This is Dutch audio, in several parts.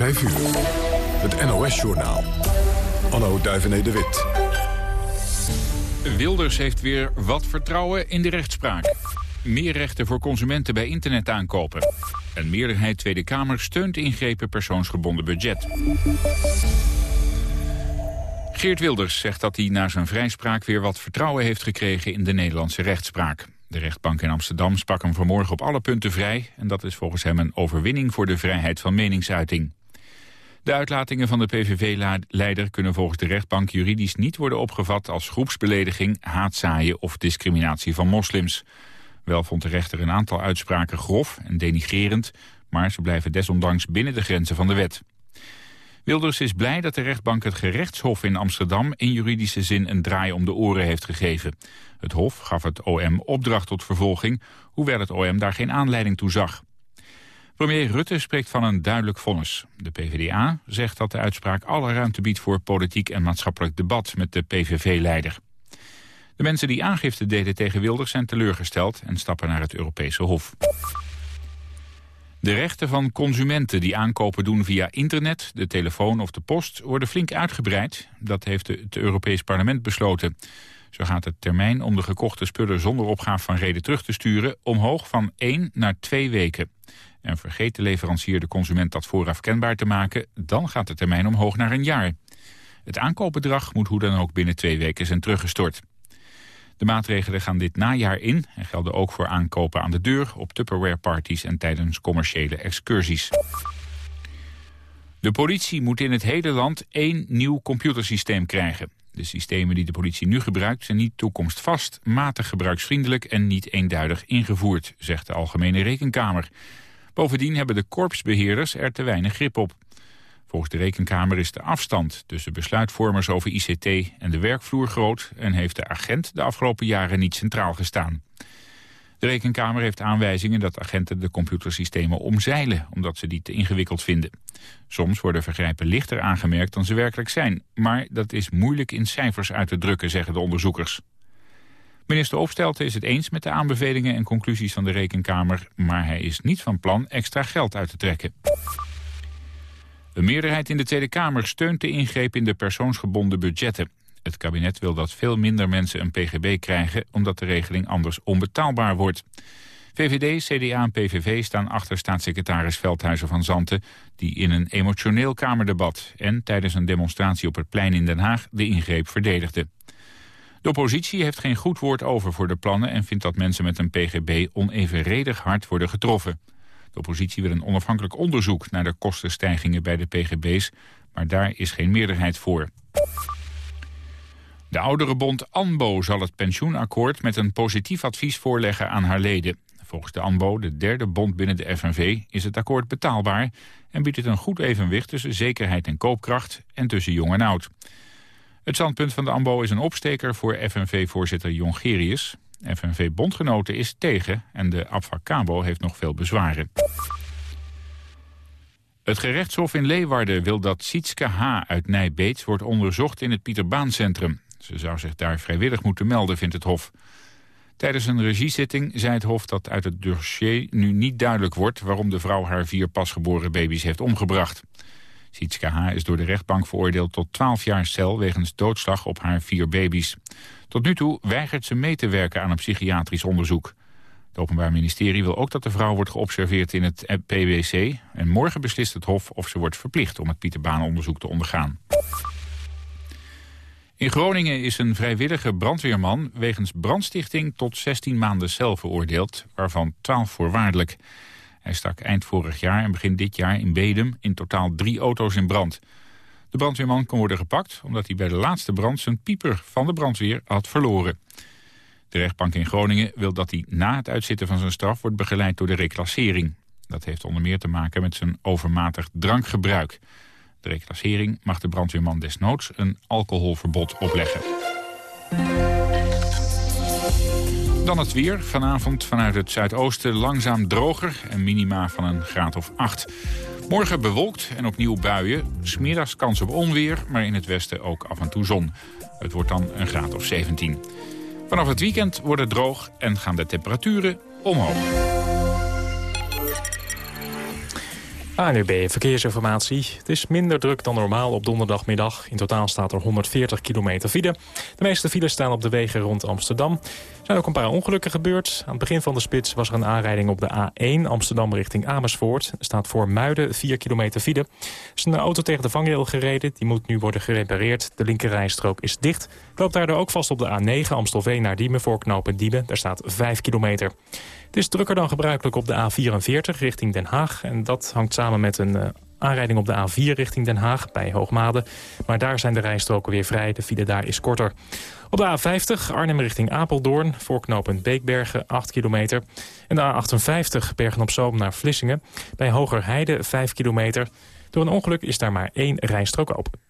5 uur. Het NOS-journaal. Anno Duivené de Wit. Wilders heeft weer wat vertrouwen in de rechtspraak. Meer rechten voor consumenten bij internetaankopen. Een meerderheid Tweede Kamer steunt ingrepen persoonsgebonden budget. Geert Wilders zegt dat hij na zijn vrijspraak weer wat vertrouwen heeft gekregen in de Nederlandse rechtspraak. De rechtbank in Amsterdam sprak hem vanmorgen op alle punten vrij... en dat is volgens hem een overwinning voor de vrijheid van meningsuiting. De uitlatingen van de PVV-leider kunnen volgens de rechtbank juridisch niet worden opgevat als groepsbelediging, haatzaaien of discriminatie van moslims. Wel vond de rechter een aantal uitspraken grof en denigrerend, maar ze blijven desondanks binnen de grenzen van de wet. Wilders is blij dat de rechtbank het gerechtshof in Amsterdam in juridische zin een draai om de oren heeft gegeven. Het hof gaf het OM opdracht tot vervolging, hoewel het OM daar geen aanleiding toe zag. Premier Rutte spreekt van een duidelijk vonnis. De PvdA zegt dat de uitspraak alle ruimte biedt voor politiek en maatschappelijk debat met de PVV-leider. De mensen die aangifte deden tegen Wilders zijn teleurgesteld en stappen naar het Europese Hof. De rechten van consumenten die aankopen doen via internet, de telefoon of de post worden flink uitgebreid. Dat heeft het Europees Parlement besloten. Zo gaat de termijn om de gekochte spullen zonder opgave van reden terug te sturen omhoog van 1 naar 2 weken. En vergeet de leverancier de consument dat vooraf kenbaar te maken, dan gaat de termijn omhoog naar een jaar. Het aankoopbedrag moet hoe dan ook binnen twee weken zijn teruggestort. De maatregelen gaan dit najaar in en gelden ook voor aankopen aan de deur, op Tupperware-parties en tijdens commerciële excursies. De politie moet in het hele land één nieuw computersysteem krijgen. De systemen die de politie nu gebruikt zijn niet toekomstvast, matig gebruiksvriendelijk en niet eenduidig ingevoerd, zegt de Algemene Rekenkamer. Bovendien hebben de korpsbeheerders er te weinig grip op. Volgens de Rekenkamer is de afstand tussen besluitvormers over ICT en de werkvloer groot... en heeft de agent de afgelopen jaren niet centraal gestaan. De Rekenkamer heeft aanwijzingen dat agenten de computersystemen omzeilen... omdat ze die te ingewikkeld vinden. Soms worden vergrijpen lichter aangemerkt dan ze werkelijk zijn. Maar dat is moeilijk in cijfers uit te drukken, zeggen de onderzoekers. Minister Opstelten is het eens met de aanbevelingen en conclusies van de Rekenkamer... maar hij is niet van plan extra geld uit te trekken. Een meerderheid in de Tweede Kamer steunt de ingreep in de persoonsgebonden budgetten. Het kabinet wil dat veel minder mensen een pgb krijgen... omdat de regeling anders onbetaalbaar wordt. VVD, CDA en PVV staan achter staatssecretaris Veldhuizen van Zanten... die in een emotioneel Kamerdebat en tijdens een demonstratie op het plein in Den Haag... de ingreep verdedigde. De oppositie heeft geen goed woord over voor de plannen... en vindt dat mensen met een pgb onevenredig hard worden getroffen. De oppositie wil een onafhankelijk onderzoek naar de kostenstijgingen bij de pgb's, maar daar is geen meerderheid voor. De ouderenbond ANBO zal het pensioenakkoord met een positief advies voorleggen aan haar leden. Volgens de ANBO, de derde bond binnen de FNV, is het akkoord betaalbaar... en biedt het een goed evenwicht tussen zekerheid en koopkracht en tussen jong en oud. Het standpunt van de ANBO is een opsteker voor FNV-voorzitter Jongerius. FNV-bondgenoten is tegen en de Abfacabo heeft nog veel bezwaren. Het gerechtshof in Leeuwarden wil dat Sietske H. uit Nijbeets wordt onderzocht in het Pieterbaancentrum. Ze zou zich daar vrijwillig moeten melden, vindt het hof. Tijdens een regiezitting zei het hof dat uit het dossier nu niet duidelijk wordt... waarom de vrouw haar vier pasgeboren baby's heeft omgebracht. Sietske H. is door de rechtbank veroordeeld tot 12 jaar cel... wegens doodslag op haar vier baby's. Tot nu toe weigert ze mee te werken aan een psychiatrisch onderzoek. Het Openbaar Ministerie wil ook dat de vrouw wordt geobserveerd in het PwC. En morgen beslist het Hof of ze wordt verplicht om het Pieterbaan-onderzoek te ondergaan. In Groningen is een vrijwillige brandweerman wegens brandstichting tot 16 maanden cel veroordeeld, waarvan 12 voorwaardelijk. Hij stak eind vorig jaar en begin dit jaar in Bedum in totaal drie auto's in brand. De brandweerman kon worden gepakt omdat hij bij de laatste brand zijn pieper van de brandweer had verloren. De rechtbank in Groningen wil dat hij na het uitzitten van zijn straf wordt begeleid door de reclassering. Dat heeft onder meer te maken met zijn overmatig drankgebruik. De reclassering mag de brandweerman desnoods een alcoholverbod opleggen. Dan het weer. Vanavond vanuit het zuidoosten langzaam droger en minima van een graad of 8. Morgen bewolkt en opnieuw buien. Smiddags kans op onweer, maar in het westen ook af en toe zon. Het wordt dan een graad of 17. Vanaf het weekend wordt het droog en gaan de temperaturen omhoog. ANUB Verkeersinformatie. Het is minder druk dan normaal op donderdagmiddag. In totaal staat er 140 kilometer file. De meeste files staan op de wegen rond Amsterdam. Er zijn ook een paar ongelukken gebeurd. Aan het begin van de spits was er een aanrijding op de A1 Amsterdam richting Amersfoort. Er staat voor Muiden 4 kilometer file. Er is een auto tegen de vangrail gereden. Die moet nu worden gerepareerd. De linkerrijstrook is dicht. Loopt daardoor ook vast op de A9 Amstelveen naar Diemen voor knopen Diemen. Daar staat 5 kilometer. Het is drukker dan gebruikelijk op de A44 richting Den Haag. En dat hangt samen met een uh, aanrijding op de A4 richting Den Haag bij Hoogmade. Maar daar zijn de rijstroken weer vrij. De file daar is korter. Op de A50 Arnhem richting Apeldoorn. Voorknopend Beekbergen 8 kilometer. En de A58 Bergen-op-Zoom naar Vlissingen. Bij Hogerheide 5 kilometer. Door een ongeluk is daar maar één rijstrook open.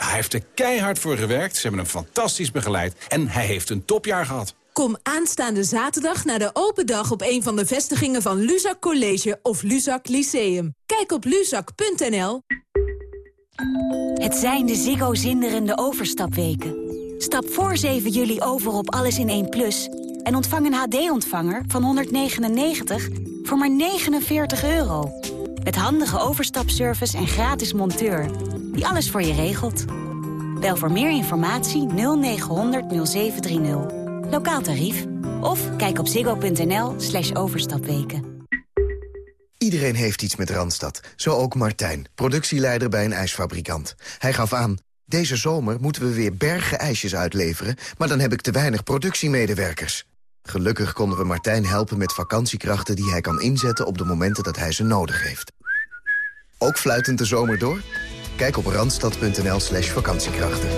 Hij heeft er keihard voor gewerkt, ze hebben hem fantastisch begeleid... en hij heeft een topjaar gehad. Kom aanstaande zaterdag naar de open dag op een van de vestigingen van Luzak College of Luzak Lyceum. Kijk op luzak.nl. Het zijn de Ziggo zinderende overstapweken. Stap voor 7 juli over op Alles in 1 Plus... en ontvang een HD-ontvanger van 199 voor maar 49 euro. Met handige overstapservice en gratis monteur... die alles voor je regelt. Bel voor meer informatie 0900 0730. Lokaal tarief. Of kijk op ziggo.nl slash overstapweken. Iedereen heeft iets met Randstad. Zo ook Martijn, productieleider bij een ijsfabrikant. Hij gaf aan, deze zomer moeten we weer bergen ijsjes uitleveren... maar dan heb ik te weinig productiemedewerkers. Gelukkig konden we Martijn helpen met vakantiekrachten die hij kan inzetten... op de momenten dat hij ze nodig heeft. Ook fluitend de zomer door? Kijk op randstad.nl slash vakantiekrachten.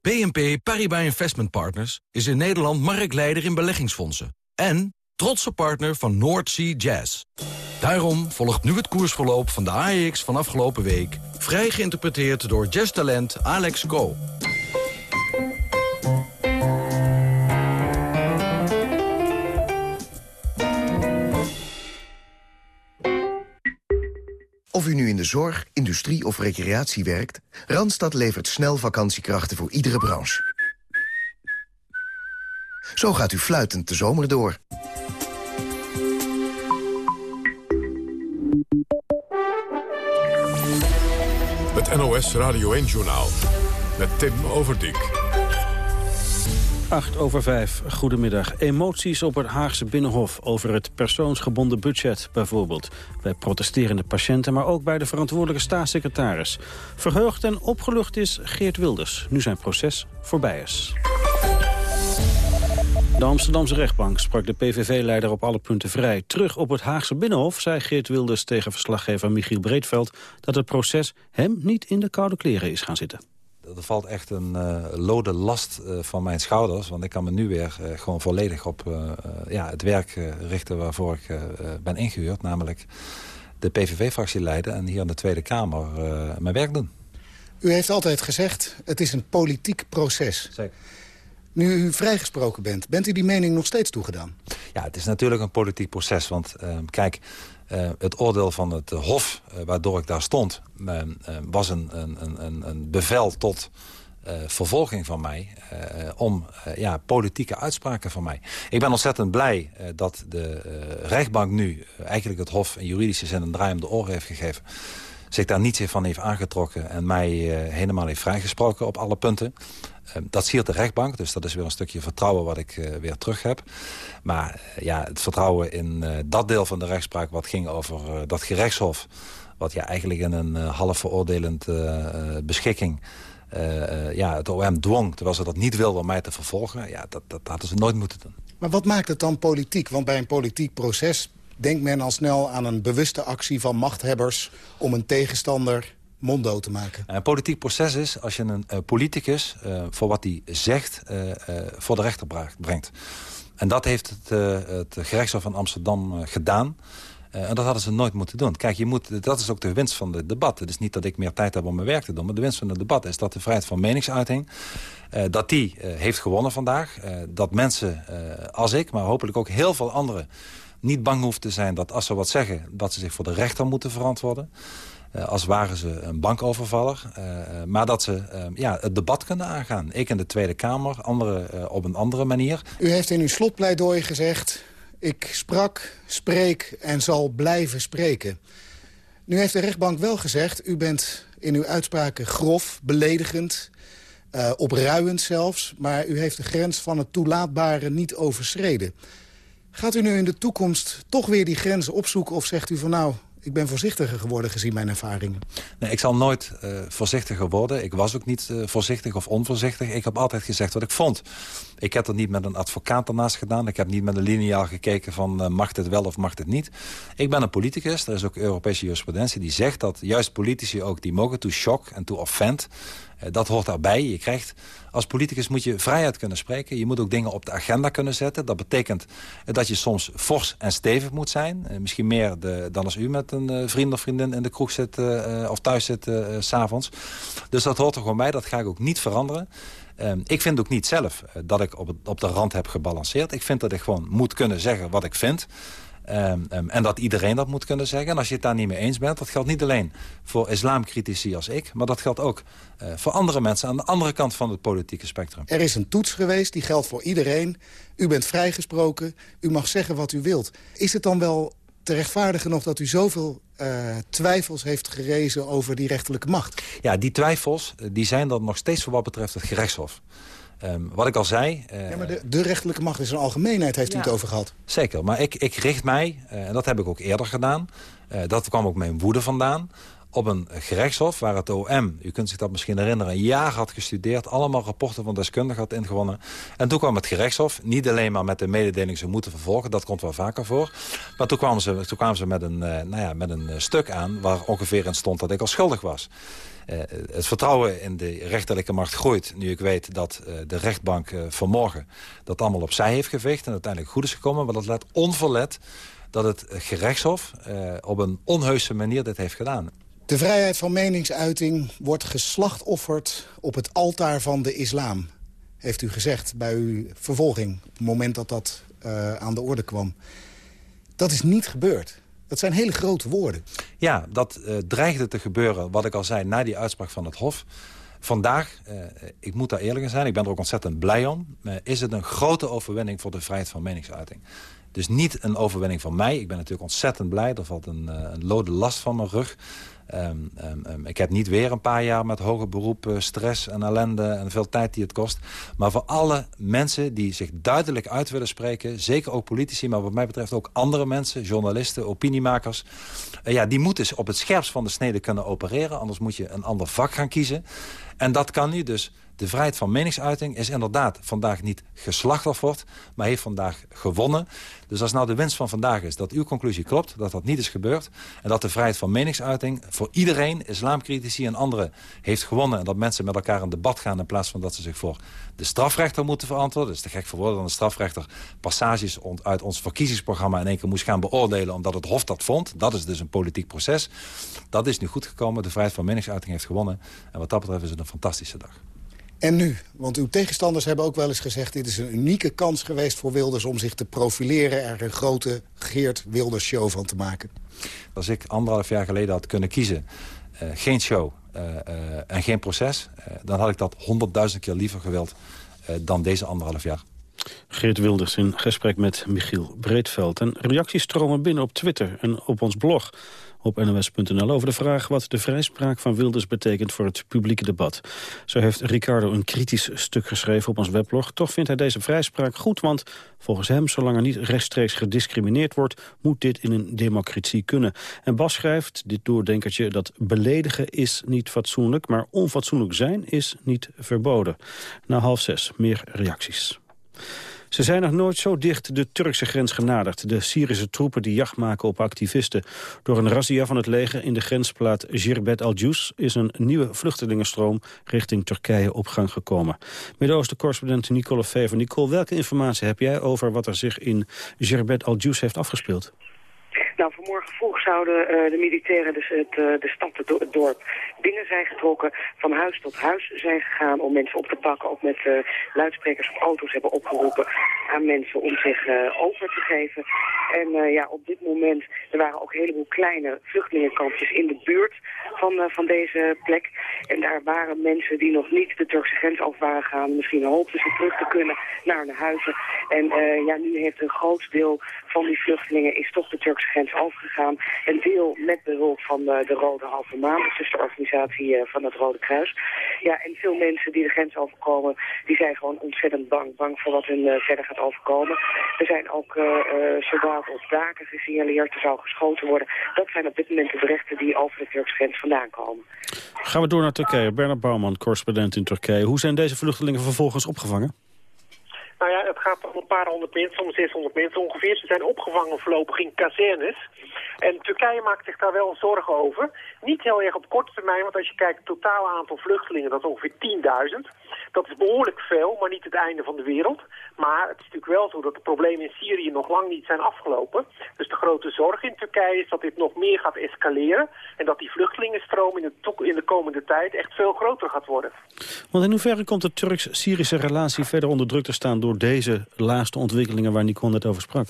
BNP Paribas Investment Partners is in Nederland marktleider in beleggingsfondsen. En trotse partner van North Sea Jazz. Daarom volgt nu het koersverloop van de AEX van afgelopen week... vrij geïnterpreteerd door jazztalent Alex Go. Of u nu in de zorg, industrie of recreatie werkt... Randstad levert snel vakantiekrachten voor iedere branche. Zo gaat u fluitend de zomer door. Het NOS Radio 1-journaal met Tim Overdijk. 8 over 5, goedemiddag. Emoties op het Haagse Binnenhof over het persoonsgebonden budget bijvoorbeeld. Bij protesterende patiënten, maar ook bij de verantwoordelijke staatssecretaris. Verheugd en opgelucht is Geert Wilders, nu zijn proces voorbij is. De Amsterdamse rechtbank sprak de PVV-leider op alle punten vrij. Terug op het Haagse Binnenhof zei Geert Wilders tegen verslaggever Michiel Breedveld... dat het proces hem niet in de koude kleren is gaan zitten. Er valt echt een uh, lode last uh, van mijn schouders. Want ik kan me nu weer uh, gewoon volledig op ja, het werk richten waarvoor ik ben ingehuurd. Namelijk de PVV-fractie leiden en hier in de Tweede Kamer mijn werk doen. U heeft altijd gezegd, het is een politiek proces. Zeker. Nu u vrijgesproken bent, bent u die mening nog steeds toegedaan? Ja, het is natuurlijk een politiek proces. Want kijk, uh, het oordeel van het Hof, uh, waardoor ik daar stond... Was een, een, een, een, bevel tot vervolging van mij... om ja, politieke uitspraken van mij. Ik ben ontzettend blij dat de rechtbank nu... eigenlijk het Hof in juridische zin een draai om de oren heeft gegeven zich daar niets van heeft aangetrokken... en mij helemaal heeft vrijgesproken op alle punten. Ehm, dat siert de rechtbank, dus dat is weer een stukje vertrouwen wat ik uh, weer terug heb. Maar uh, ja, het vertrouwen in uh, dat deel van de rechtspraak wat ging over dat gerechtshof... wat ja, eigenlijk in een half veroordelend beschikking... ja, het OM dwong, terwijl ze dat niet wilden om mij te vervolgen... ja, dat, dat hadden ze nooit moeten doen. Maar wat maakt het dan politiek? Want bij een politiek proces denkt men al snel aan een bewuste actie van machthebbers... om een tegenstander monddood te maken? Een politiek proces is als je een uh, politicus uh, voor wat hij zegt uh, voor de rechter brengt. En dat heeft het, het gerechtshof van Amsterdam gedaan. en dat hadden ze nooit moeten doen. Kijk, je moet, dat is ook de winst van het debat. Het is niet dat ik meer tijd heb om mijn werk te doen. Maar de winst van het debat is dat de vrijheid van meningsuiting... dat die heeft gewonnen vandaag. dat mensen als ik, maar hopelijk ook heel veel anderen... niet bang hoeven te zijn dat als ze wat zeggen... dat ze zich voor de rechter moeten verantwoorden. Uh, als waren ze een bankovervaller. Uh, maar dat ze uh, ja, het debat kunnen aangaan. Ik in de Tweede Kamer, anderen op een andere manier. U heeft in uw slotpleidooi gezegd... ik sprak, spreek en zal blijven spreken. Nu heeft de rechtbank wel gezegd... u bent in uw uitspraken grof, beledigend, opruiend zelfs... maar u heeft de grens van het toelaatbare niet overschreden. Gaat u nu in de toekomst toch weer die grenzen opzoeken... of zegt u van nou, ik ben voorzichtiger geworden gezien mijn ervaringen. Nee, ik zal nooit uh, voorzichtiger worden. Ik was ook niet uh, voorzichtig of onvoorzichtig. Ik heb altijd gezegd wat ik vond. Ik heb dat niet met een advocaat ernaast gedaan. Ik heb niet met een lineaal gekeken van uh, mag het wel of mag het niet. Ik ben een politicus. Er is ook Europese jurisprudentie die zegt dat juist politici ook die mogen to shock en to offend. Dat hoort daarbij. Je krijgt als politicus moet je vrijheid kunnen spreken. Je moet ook dingen op de agenda kunnen zetten. Dat betekent dat je soms fors en stevig moet zijn. Eh, misschien meer de, dan als u met een vriend of vriendin in de kroeg zit... Of thuis zit uh, s'avonds. Dus dat hoort er gewoon bij. Dat ga ik ook niet veranderen. Ehm, ik vind ook niet zelf dat ik op, op de rand heb gebalanceerd. Ik vind dat ik gewoon moet kunnen zeggen wat ik vind. Um, um, en dat iedereen dat moet kunnen zeggen. En als je het daar niet mee eens bent, dat geldt niet alleen voor islamcritici als ik... maar dat geldt ook uh, voor andere mensen aan de andere kant van het politieke spectrum. Er is een toets geweest, die geldt voor iedereen. U bent vrijgesproken, u mag zeggen wat u wilt. Is het dan wel te rechtvaardigen nog dat u zoveel uh, twijfels heeft gerezen over die rechterlijke macht? Ja, die twijfels eh, die zijn dan nog steeds voor wat betreft het gerechtshof. Um, wat ik al zei... Uh, ja, maar de, de, rechterlijke macht is een algemeenheid, heeft ja, u het over gehad. Zeker, maar ik, ik richt mij, uh, en dat heb ik ook eerder gedaan... Uh, dat kwam ook mijn woede vandaan op een gerechtshof waar het OM, u kunt zich dat misschien herinneren... een jaar had gestudeerd, allemaal rapporten van deskundigen had ingewonnen. En toen kwam het gerechtshof, niet alleen maar met de mededeling... ze moeten vervolgen, dat komt wel vaker voor. Maar toen kwamen ze, toen kwamen ze met, een, nou ja, met een stuk aan waar ongeveer in stond dat ik al schuldig was. Uh, het vertrouwen in de rechterlijke macht groeit... nu ik weet dat uh, de rechtbank uh, vanmorgen dat allemaal opzij heeft geveegd... en uiteindelijk goed is gekomen. Maar dat laat onverlet dat het gerechtshof op een onheuse manier dit heeft gedaan. De vrijheid van meningsuiting wordt geslachtofferd op het altaar van de islam. Heeft u gezegd bij uw vervolging, op het moment dat dat aan de orde kwam. Dat is niet gebeurd. Dat zijn hele grote woorden. Ja, dat uh, dreigde te gebeuren, wat ik al zei, na die uitspraak van het Hof. Vandaag, uh, ik moet daar eerlijk in zijn, ik ben er ook ontzettend blij om... Uh, is het een grote overwinning voor de vrijheid van meningsuiting. Dus niet een overwinning van mij. Ik ben natuurlijk ontzettend blij. Er valt een, een lode last van mijn rug. Um, um, um, ik heb niet weer een paar jaar met hoger beroep, uh, stress en ellende en veel tijd die het kost. Maar voor alle mensen die zich duidelijk uit willen spreken, zeker ook politici, maar wat mij betreft ook andere mensen, journalisten, opiniemakers. Uh, ja, die moeten op het scherpst van de snede kunnen opereren, anders moet je een ander vak gaan kiezen. En dat kan nu dus de vrijheid van meningsuiting is inderdaad vandaag niet geslachtofferd, maar heeft vandaag gewonnen. Dus als nou de winst van vandaag is dat uw conclusie klopt, dat dat niet is gebeurd... en dat de vrijheid van meningsuiting voor iedereen, islamcritici en anderen, heeft gewonnen... en dat mensen met elkaar een debat gaan in plaats van dat ze zich voor de strafrechter moeten verantwoorden. Dat is te gek voor woorden dan de strafrechter passages uit ons verkiezingsprogramma... in één keer moest gaan beoordelen omdat het Hof dat vond. Dat is dus een politiek proces. Dat is nu goed gekomen. De vrijheid van meningsuiting heeft gewonnen. En wat dat betreft is het een fantastische dag. En nu? Want uw tegenstanders hebben ook wel eens gezegd... dit is een unieke kans geweest voor Wilders om zich te profileren... er een grote Geert Wilders show van te maken. Als ik anderhalf jaar geleden had kunnen kiezen... Uh, geen show uh, uh, en geen proces... dan had ik dat honderdduizend keer liever gewild dan deze anderhalf jaar. Geert Wilders in gesprek met Michiel Breedveld. En reacties stromen binnen op Twitter en op ons blog op nos.nl over de vraag wat de vrijspraak van Wilders betekent voor het publieke debat. Zo heeft Ricardo een kritisch stuk geschreven op ons weblog. Toch vindt hij deze vrijspraak goed, want volgens hem, zolang er niet rechtstreeks gediscrimineerd wordt, moet dit in een democratie kunnen. En Bas schrijft, dit doordenkertje, dat beledigen is niet fatsoenlijk, maar onfatsoenlijk zijn is niet verboden. Na half zes, meer reacties. Ze zijn nog nooit zo dicht de Turkse grens genaderd. De Syrische troepen die jacht maken op activisten. Door een razzia van het leger in de grensplaat Jirbet al-Jus... is een nieuwe vluchtelingenstroom richting Turkije op gang gekomen. Midden-Oosten-correspondent Nicole Fever. Nicole, welke informatie heb jij over wat er zich in Jirbet al-Jus heeft afgespeeld? Nou, vanmorgen vroeg zouden uh, de militairen dus het, uh, de stad, het, dorp, binnen zijn getrokken, van huis tot huis zijn gegaan om mensen op te pakken. Ook met uh, luidsprekers op auto's hebben opgeroepen aan mensen om zich over te geven. En ja, op dit moment, er waren ook een heleboel kleine vluchtelingenkampjes in de buurt van, van deze plek. En daar waren mensen die nog niet de Turkse grens over waren gegaan. Misschien hoopten ze terug te kunnen naar hun huizen. En ja, nu heeft een groot deel van die vluchtelingen is toch de Turkse grens overgegaan. Een deel met behulp van uh, de Rode Halve Maan, dus de organisatie uh, van het Rode Kruis. Ja, en veel mensen die de grens overkomen, die zijn gewoon ontzettend bang. Bang voor wat hun uh, verder gaat overkomen. Er zijn ook soldaten op daken gesignaleerd, er zou geschoten worden. Dat zijn op dit moment de berichten die over de Turkse grens vandaan komen. Gaan we door naar Turkije. Bernard Bouwman, correspondent in Turkije. Hoe zijn deze vluchtelingen vervolgens opgevangen? Nou ja, het gaat om een paar honderd mensen, om 600 mensen ongeveer. Ze zijn opgevangen voorlopig in kazernes. En Turkije maakt zich daar wel zorgen over. Niet heel erg op korte termijn, want als je kijkt het totale aantal vluchtelingen, dat is ongeveer 10.000. Dat is behoorlijk veel, maar niet het einde van de wereld. Maar het is natuurlijk wel zo dat de problemen in Syrië nog lang niet zijn afgelopen. Dus de grote zorg in Turkije is dat dit nog meer gaat escaleren. En dat die vluchtelingenstroom in de, in de komende tijd echt veel groter gaat worden. Want in hoeverre komt de Turks-Syrische relatie verder onder druk te staan door deze laatste ontwikkelingen waar Nicole net over sprak?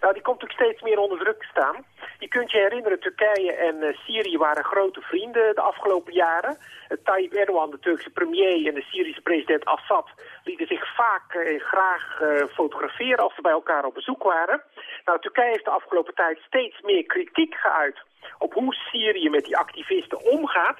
Nou, die komt natuurlijk steeds meer onder druk te staan. Je kunt je herinneren, Turkije en uh, Syrië waren grote vrienden de afgelopen jaren. Uh, Tayyip Erdogan, de Turkse premier, en de Syrische president Assad lieten zich vaak uh, graag fotograferen als ze bij elkaar op bezoek waren. Nou, Turkije heeft de afgelopen tijd steeds meer kritiek geuit op hoe Syrië met die activisten omgaat.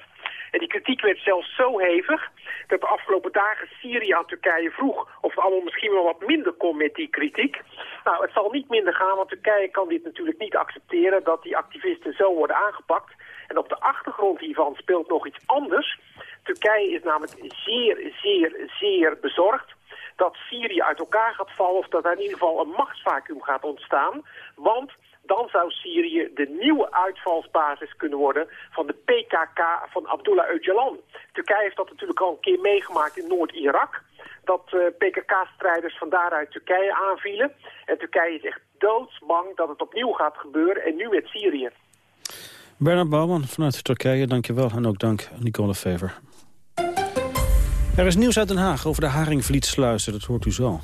En die kritiek werd zelfs zo hevig dat de afgelopen dagen Syrië aan Turkije vroeg of het allemaal misschien wel wat minder kon met die kritiek. Nou, het zal niet minder gaan, want Turkije kan dit natuurlijk niet accepteren dat die activisten zo worden aangepakt. En op de achtergrond hiervan speelt nog iets anders. Turkije is namelijk zeer, zeer, zeer bezorgd dat Syrië uit elkaar gaat vallen of dat er in ieder geval een machtsvacuum gaat ontstaan. Want dan zou Syrië de nieuwe uitvalsbasis kunnen worden van de PKK van Abdullah Öcalan. Turkije heeft dat natuurlijk al een keer meegemaakt in Noord-Irak. Dat uh, PKK-strijders van daaruit Turkije aanvielen. En Turkije is echt doodsbang dat het opnieuw gaat gebeuren en nu met Syrië. Bernard Bouwman vanuit Turkije, dankjewel. En ook dank Nicole Fever. Er is nieuws uit Den Haag over de Haringvlietsluizen, dat hoort u zo.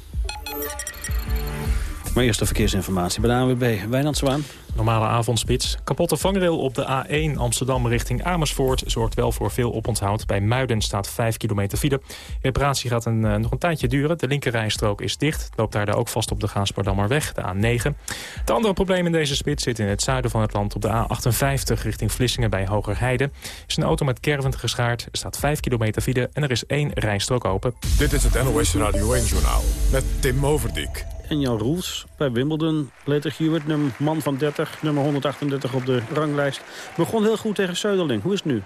Maar eerst de verkeersinformatie bij de ANWB. Wijnand Zwaan. Normale avondspits. Kapotte vangrail op de A1 Amsterdam richting Amersfoort... zorgt wel voor veel oponthoud. Bij Muiden staat 5 kilometer file. Reparatie gaat een, uh, nog een tijdje duren. De linkerrijstrook is dicht. Loopt daar ook vast op de Gaasperdammerweg, de A9. Het andere probleem in deze spits zit in het zuiden van het land... op de A58 richting Vlissingen bij Hogerheide. is een auto met kervend geschaard. Er staat 5 kilometer file en er is één rijstrook open. Dit is het NOS Radio 1-journaal met Tim Overdijk en Jan Roels. Bij Wimbledon, Leter Hewitt, man van 30, nummer 138 op de ranglijst. Begon heel goed tegen Söderling. Hoe is het nu?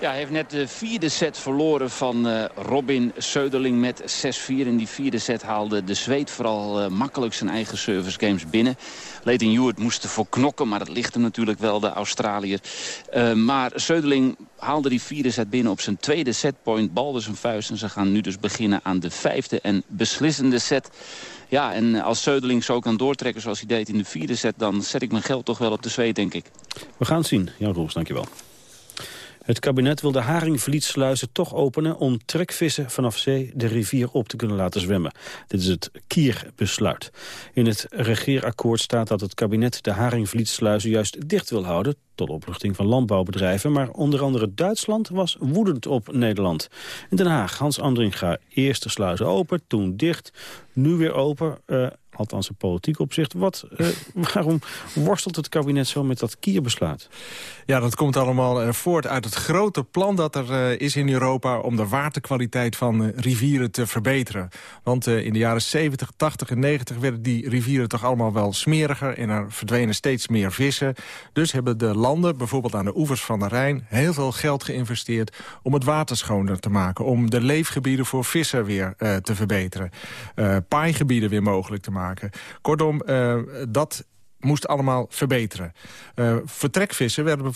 Ja, hij heeft net de vierde set verloren van uh, Robin Söderling met 6-4. In die vierde set haalde de Zweed vooral uh, makkelijk zijn eigen service games binnen. Leighton Hewitt moest ervoor knokken, maar dat ligt hem natuurlijk wel, de Australiër. Uh, maar Söderling haalde die vierde set binnen op zijn tweede setpoint. Balde zijn vuist en ze gaan nu dus beginnen aan de vijfde en beslissende set. Ja, en als Söderling zo kan doortrekken zoals hij deed in de vierde set... dan zet ik mijn geld toch wel op de zweet, denk ik. We gaan het zien. Jan Roels, dankjewel. Het kabinet wil de Haringvlietsluizen toch openen om trekvissen vanaf zee de rivier op te kunnen laten zwemmen. Dit is het Kierbesluit. In het regeerakkoord staat dat het kabinet de Haringvlietsluizen juist dicht wil houden tot opluchting van landbouwbedrijven. Maar onder andere Duitsland was woedend op Nederland. In Den Haag, Hans Andringa, eerst de sluizen open, toen dicht, nu weer open. Uh, althans in politiek opzicht. Wat, uh, waarom worstelt het kabinet zo met dat kierbesluit? Ja, dat komt allemaal uh, voort uit het grote plan dat er uh, is in Europa... om de waterkwaliteit van rivieren te verbeteren. Want in de jaren 70, 80 en 90 werden die rivieren toch allemaal wel smeriger... en er verdwenen steeds meer vissen. Dus hebben de landen, bijvoorbeeld aan de oevers van de Rijn... heel veel geld geïnvesteerd om het water schoner te maken... om de leefgebieden voor vissen weer te verbeteren. paaigebieden weer mogelijk te maken Kortom, uh, dat moest allemaal verbeteren. Uh, vertrekvissen, werden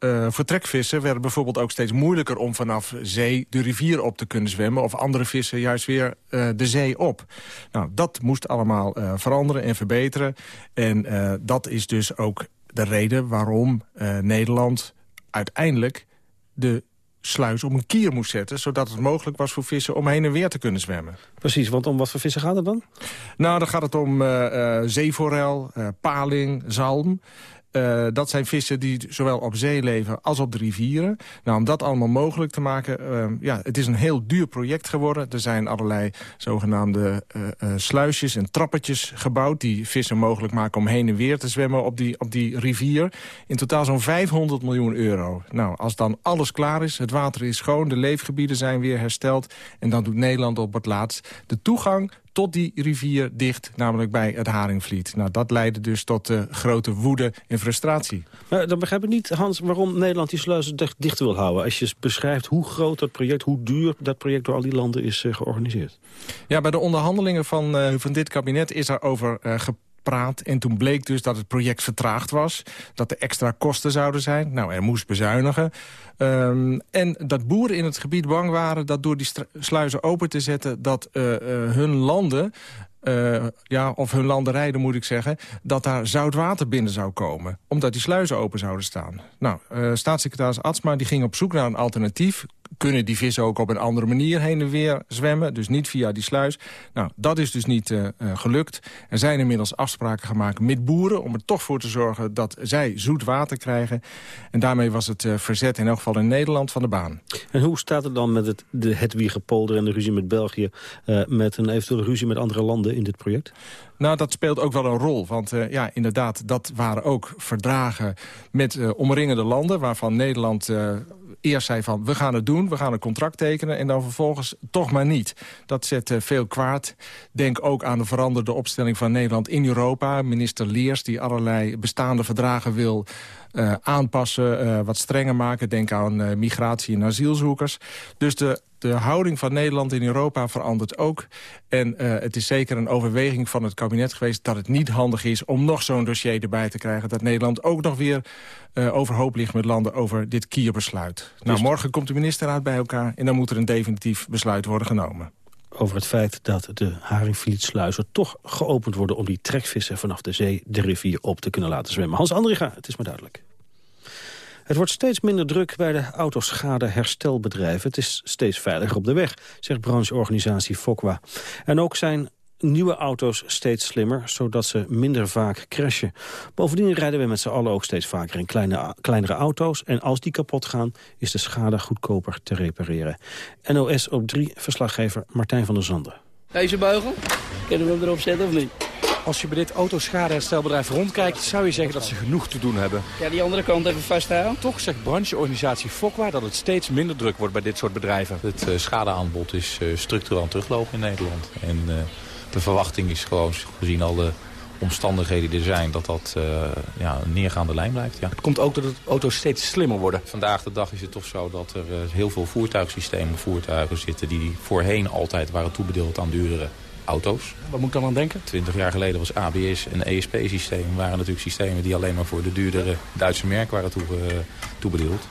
uh, vertrekvissen werden bijvoorbeeld ook steeds moeilijker... om vanaf zee de rivier op te kunnen zwemmen... of andere vissen juist weer de zee op. Nou, dat moest allemaal veranderen en verbeteren. En dat is dus ook de reden waarom Nederland uiteindelijk... de sluis om een kier moest zetten... zodat het mogelijk was voor vissen om heen en weer te kunnen zwemmen. Precies, want om wat voor vissen gaat het dan? Nou, dan gaat het om uh, uh, zeeforel, uh, paling, zalm. Uh, dat zijn vissen die zowel op zee leven als op de rivieren. Nou, om dat allemaal mogelijk te maken, uh, ja, het is een heel duur project geworden. Er zijn allerlei zogenaamde uh, sluisjes en trappetjes gebouwd... die vissen mogelijk maken om heen en weer te zwemmen op die, op die rivier. In totaal zo'n 500 miljoen euro. Nou, als dan alles klaar is, het water is schoon, de leefgebieden zijn weer hersteld... en dan doet Nederland op het laatst de toegang tot die rivier dicht, namelijk bij het Haringvliet. Nou, dat leidde dus tot uh, grote woede en frustratie. Maar dan begrijp ik niet, Hans, waarom Nederland die sluizen dicht, wil houden. Als je beschrijft hoe groot dat project, hoe duur dat project door al die landen is uh, georganiseerd. Ja, bij de onderhandelingen van, uh, van dit kabinet is er over gepraat En toen bleek dus dat het project vertraagd was. Dat er extra kosten zouden zijn. Nou, er moest bezuinigen. Um, en dat boeren in het gebied bang waren dat door die sluizen open te zetten... dat uh, uh, hun landen uh, ja, of hun landerijden moet ik zeggen... dat daar zout water binnen zou komen. Omdat die sluizen open zouden staan. Nou, staatssecretaris Atsma die ging op zoek naar een alternatief kunnen die vissen ook op een andere manier heen en weer zwemmen. Dus niet via die sluis. Nou, dat is dus niet uh, gelukt. Er zijn inmiddels afspraken gemaakt met boeren... om er toch voor te zorgen dat zij zoet water krijgen. En daarmee was het uh, verzet in elk geval in Nederland van de baan. En hoe staat het dan met het, de Hedwigepolder en de ruzie met België... met een eventuele ruzie met andere landen in dit project? Nou, dat speelt ook wel een rol. Want uh, ja, inderdaad, dat waren ook verdragen met uh, omringende landen... waarvan Nederland uh, eerst zei van, we gaan het doen, we gaan een contract tekenen... en dan vervolgens toch maar niet. Dat zet veel kwaad. Denk ook aan de veranderde opstelling van Nederland in Europa. Minister Leers, die allerlei bestaande verdragen wil uh, aanpassen, uh, wat strenger maken. Denk aan uh, migratie en asielzoekers. Dus de, de houding van Nederland in Europa verandert ook. En het is zeker een overweging van het kabinet geweest... dat het niet handig is om nog zo'n dossier erbij te krijgen. Dat Nederland ook nog weer overhoop ligt met landen over dit kierbesluit. Dus nou, morgen komt de ministerraad bij elkaar... en dan moet er een definitief besluit worden genomen over het feit dat de Haringvlietsluizen toch geopend worden... om die trekvissen vanaf de zee de rivier op te kunnen laten zwemmen. Hans Andriga, het is maar duidelijk. Het wordt steeds minder druk bij de autoschadeherstelbedrijven. Het is steeds veiliger op de weg, zegt brancheorganisatie Fokwa. En ook zijn nieuwe auto's steeds slimmer, zodat ze minder vaak crashen. Bovendien rijden we met z'n allen ook steeds vaker in kleine, kleinere auto's. En als die kapot gaan, is de schade goedkoper te repareren. NOS op 3, verslaggever Martijn van der Zanden. Deze beugel, kunnen we hem erop zetten of niet? Als je bij dit autoschadeherstelbedrijf rondkijkt, zou je zeggen dat ze genoeg te doen hebben. Ja, die andere kant even vasthouden. Toch zegt brancheorganisatie Fokwa dat het steeds minder druk wordt bij dit soort bedrijven. Het uh, schadeaanbod is uh, structureel teruglopen in Nederland. En uh, de verwachting is gewoon, gezien al de omstandigheden die er zijn, dat dat uh, ja, een neergaande lijn blijft. Ja. Het komt ook dat de auto's steeds slimmer worden. Vandaag de dag is het toch zo dat er uh, heel veel voertuigsystemen, voertuigen zitten... die voorheen altijd waren toebedeeld aan duurdere auto's. Wat moet ik dan aan denken? Twintig jaar geleden was ABS en ESP-systemen... waren natuurlijk systemen die alleen maar voor de duurdere Duitse merk waren toe, uh, toebedeeld.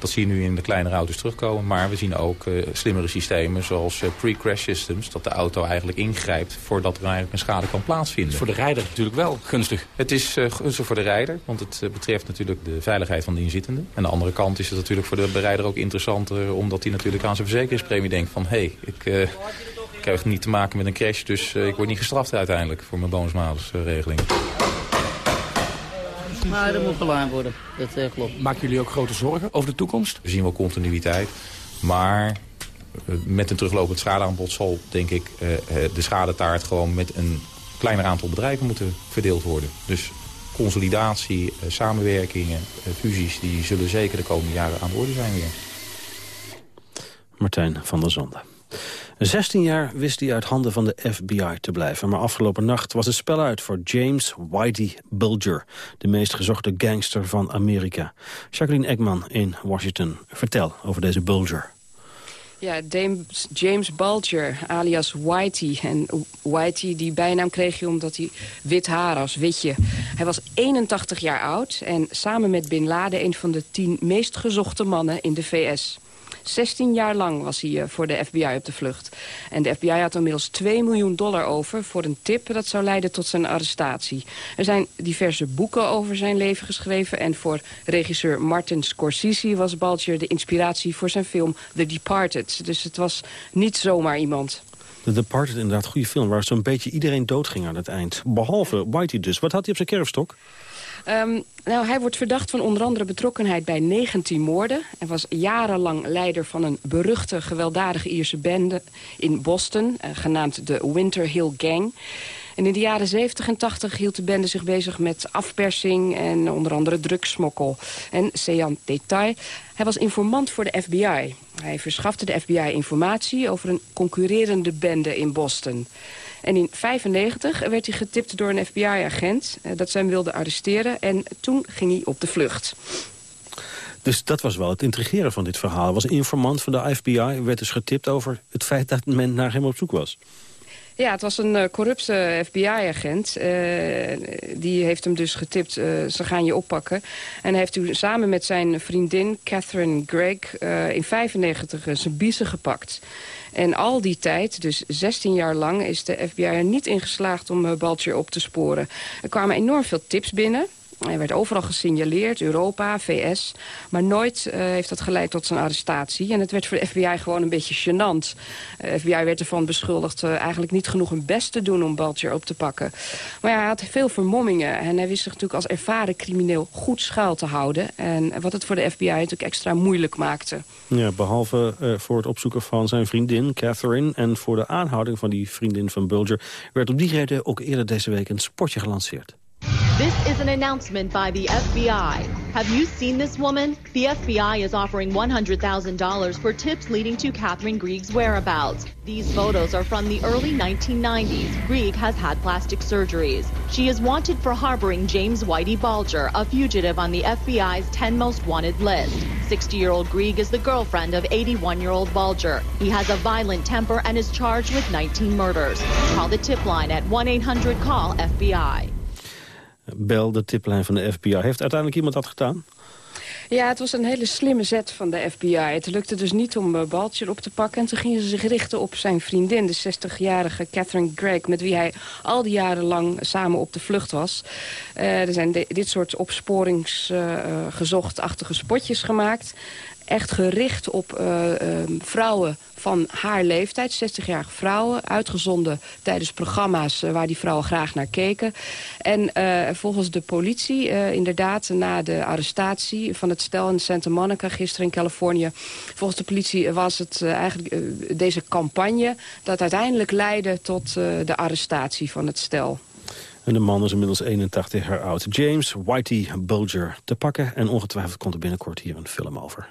Dat zie je nu in de kleinere auto's terugkomen. Maar we zien ook uh, slimmere systemen zoals uh, pre-crash systems. Dat de auto eigenlijk ingrijpt voordat er eigenlijk een schade kan plaatsvinden. Voor de rijder natuurlijk wel gunstig. Het is uh, gunstig voor de rijder. Want het betreft natuurlijk de veiligheid van de inzittende. En aan de andere kant is het natuurlijk voor de berijder ook interessanter. Omdat hij natuurlijk aan zijn verzekeringspremie denkt van... hé, hey, ik... Ik krijg niet te maken met een crash, dus ik word niet gestraft uiteindelijk voor mijn bonusmalus-regeling. Maar dat moet gelaan worden, dat uh, klopt. Maken jullie ook grote zorgen over de toekomst? We zien wel continuïteit, maar met een teruglopend schadeaanbod zal, denk ik, uh, de schadetaart gewoon met een kleiner aantal bedrijven moeten verdeeld worden. Dus consolidatie, samenwerkingen, fusies... die zullen zeker de komende jaren aan de orde zijn weer. Martijn van der Zonde. 16 jaar wist hij uit handen van de FBI te blijven. Maar afgelopen nacht was het spel uit voor James Whitey Bulger... de meest gezochte gangster van Amerika. Jacqueline Ekman in Washington. Vertel over deze Bulger. Ja, James Bulger, alias Whitey. En Whitey, die bijnaam kreeg hij omdat hij wit haar als witje. Hij was 81 jaar oud en samen met Bin Laden... een van de tien meest gezochte mannen in de VS. 16 jaar lang was hij eh, voor de FBI op de vlucht. En de FBI had inmiddels 2 miljoen dollar over voor een tip dat zou leiden tot zijn arrestatie. Er zijn diverse boeken over zijn leven geschreven. En voor regisseur Martin Scorsese was Balcher de inspiratie voor zijn film The Departed. Dus het was niet zomaar iemand. The Departed, inderdaad, goede film... waar zo'n beetje iedereen doodging aan het eind. Behalve Whitey dus. Wat had hij op zijn kerfstok? Um, nou, hij wordt verdacht van onder andere betrokkenheid bij 19 moorden. Hij was jarenlang leider van een beruchte gewelddadige Ierse bende in Boston... Uh, genaamd de Winter Hill Gang. En in de jaren 70 en 80 hield de bende zich bezig met afpersing... en onder andere drugsmokkel. En Sean Detail, hij was informant voor de FBI. Hij verschafte de FBI informatie over een concurrerende bende in Boston... En in 1995 werd hij getipt door een FBI-agent eh, dat ze hem wilde arresteren. En toen ging hij op de vlucht. Dus dat was wel het intrigeren van dit verhaal. Hij was informant van de FBI, werd dus getipt over het feit dat men naar hem op zoek was. Ja, het was een uh, corrupte FBI-agent. Uh, die heeft hem dus getipt, uh, ze gaan je oppakken. En hij heeft toen samen met zijn vriendin Catherine Gregg... in 95 zijn biezen gepakt. En al die tijd, dus 16 jaar lang, is de FBI er niet in geslaagd om Balcher op te sporen. Er kwamen enorm veel tips binnen. Hij werd overal gesignaleerd, Europa, VS. Maar nooit uh, heeft dat geleid tot zijn arrestatie. En het werd voor de FBI gewoon een beetje gênant. De uh, FBI werd ervan beschuldigd uh, eigenlijk niet genoeg hun best te doen om Balcher op te pakken. Maar ja, hij had veel vermommingen. En hij wist zich natuurlijk als ervaren crimineel goed schuil te houden. En wat het voor de FBI natuurlijk extra moeilijk maakte. Ja, behalve voor het opzoeken van zijn vriendin Catherine... en voor de aanhouding van die vriendin van Bulger... werd op die reden ook eerder deze week een sportje gelanceerd. This is an announcement by the FBI. Have you seen this woman? The FBI is offering $100,000 for tips leading to Catherine Grieg's whereabouts. These photos are from the early 1990s. Grieg has had plastic surgeries. She is wanted for harboring James Whitey Bulger, a fugitive on the FBI's 10 most wanted list. 60-year-old Grieg is the girlfriend of 81-year-old Bulger. He has a violent temper and is charged with 19 murders. Call the tip line at 1-800-CALL-FBI. Bel, de tiplijn van de FBI. Heeft uiteindelijk iemand dat gedaan? Ja, het was een hele slimme zet van de FBI. Het lukte dus niet om uh, Balcher op te pakken. En toen gingen ze zich richten op zijn vriendin, de 60-jarige Catherine Gregg... met wie hij al die jaren lang samen op de vlucht was. Uh, er zijn dit soort opsporingsgezochtachtige uh, spotjes gemaakt echt gericht op uh, uh, vrouwen van haar leeftijd, 60-jarige vrouwen, uitgezonden tijdens programma's uh, waar die vrouwen graag naar keken. En volgens de politie, inderdaad, na de arrestatie van het stel in Santa Monica gisteren in Californië, volgens de politie was het eigenlijk deze campagne dat uiteindelijk leidde tot de arrestatie van het stel. En de man is inmiddels 81 jaar oud. James Whitey Bulger te pakken. En ongetwijfeld komt er binnenkort hier een film over.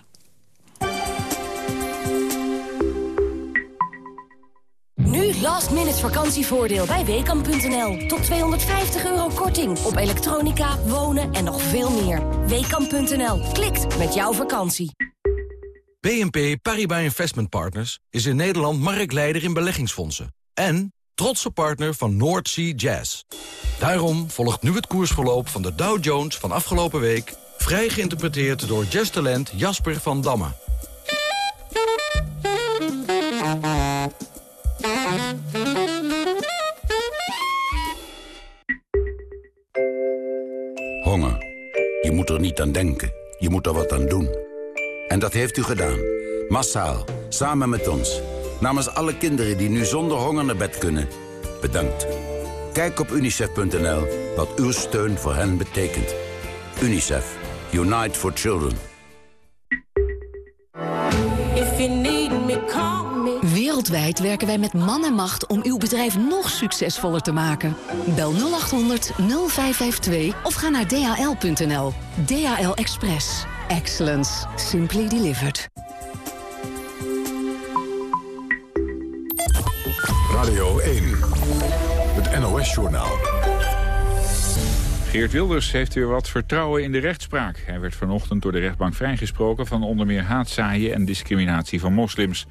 Last minute vakantievoordeel bij Weekamp.nl. Tot 250 euro korting op elektronica, wonen en nog veel meer. Weekamp.nl. Klikt met jouw vakantie. BNP Paribas Investment Partners is in Nederland marktleider in beleggingsfondsen. En trotse partner van North Sea Jazz. Daarom volgt nu het koersverloop van de Dow Jones van afgelopen week... vrij geïnterpreteerd door jazztalent Jasper van Damme. Moet er niet aan denken. Je moet er wat aan doen. En dat heeft u gedaan. Massaal. Samen met ons. Namens alle kinderen die nu zonder honger naar bed kunnen. Bedankt. Kijk op unicef.nl wat uw steun voor hen betekent. UNICEF. Unite for Children. Wereldwijd werken wij met man en macht om uw bedrijf nog succesvoller te maken. Bel 0800 0552 of ga naar dhl.nl. DHL Express. Excellence. Simply delivered. Radio 1. Het NOS-journaal. Geert Wilders heeft weer wat vertrouwen in de rechtspraak. Hij werd vanochtend door de rechtbank vrijgesproken van onder meer haatzaaien en discriminatie van moslims.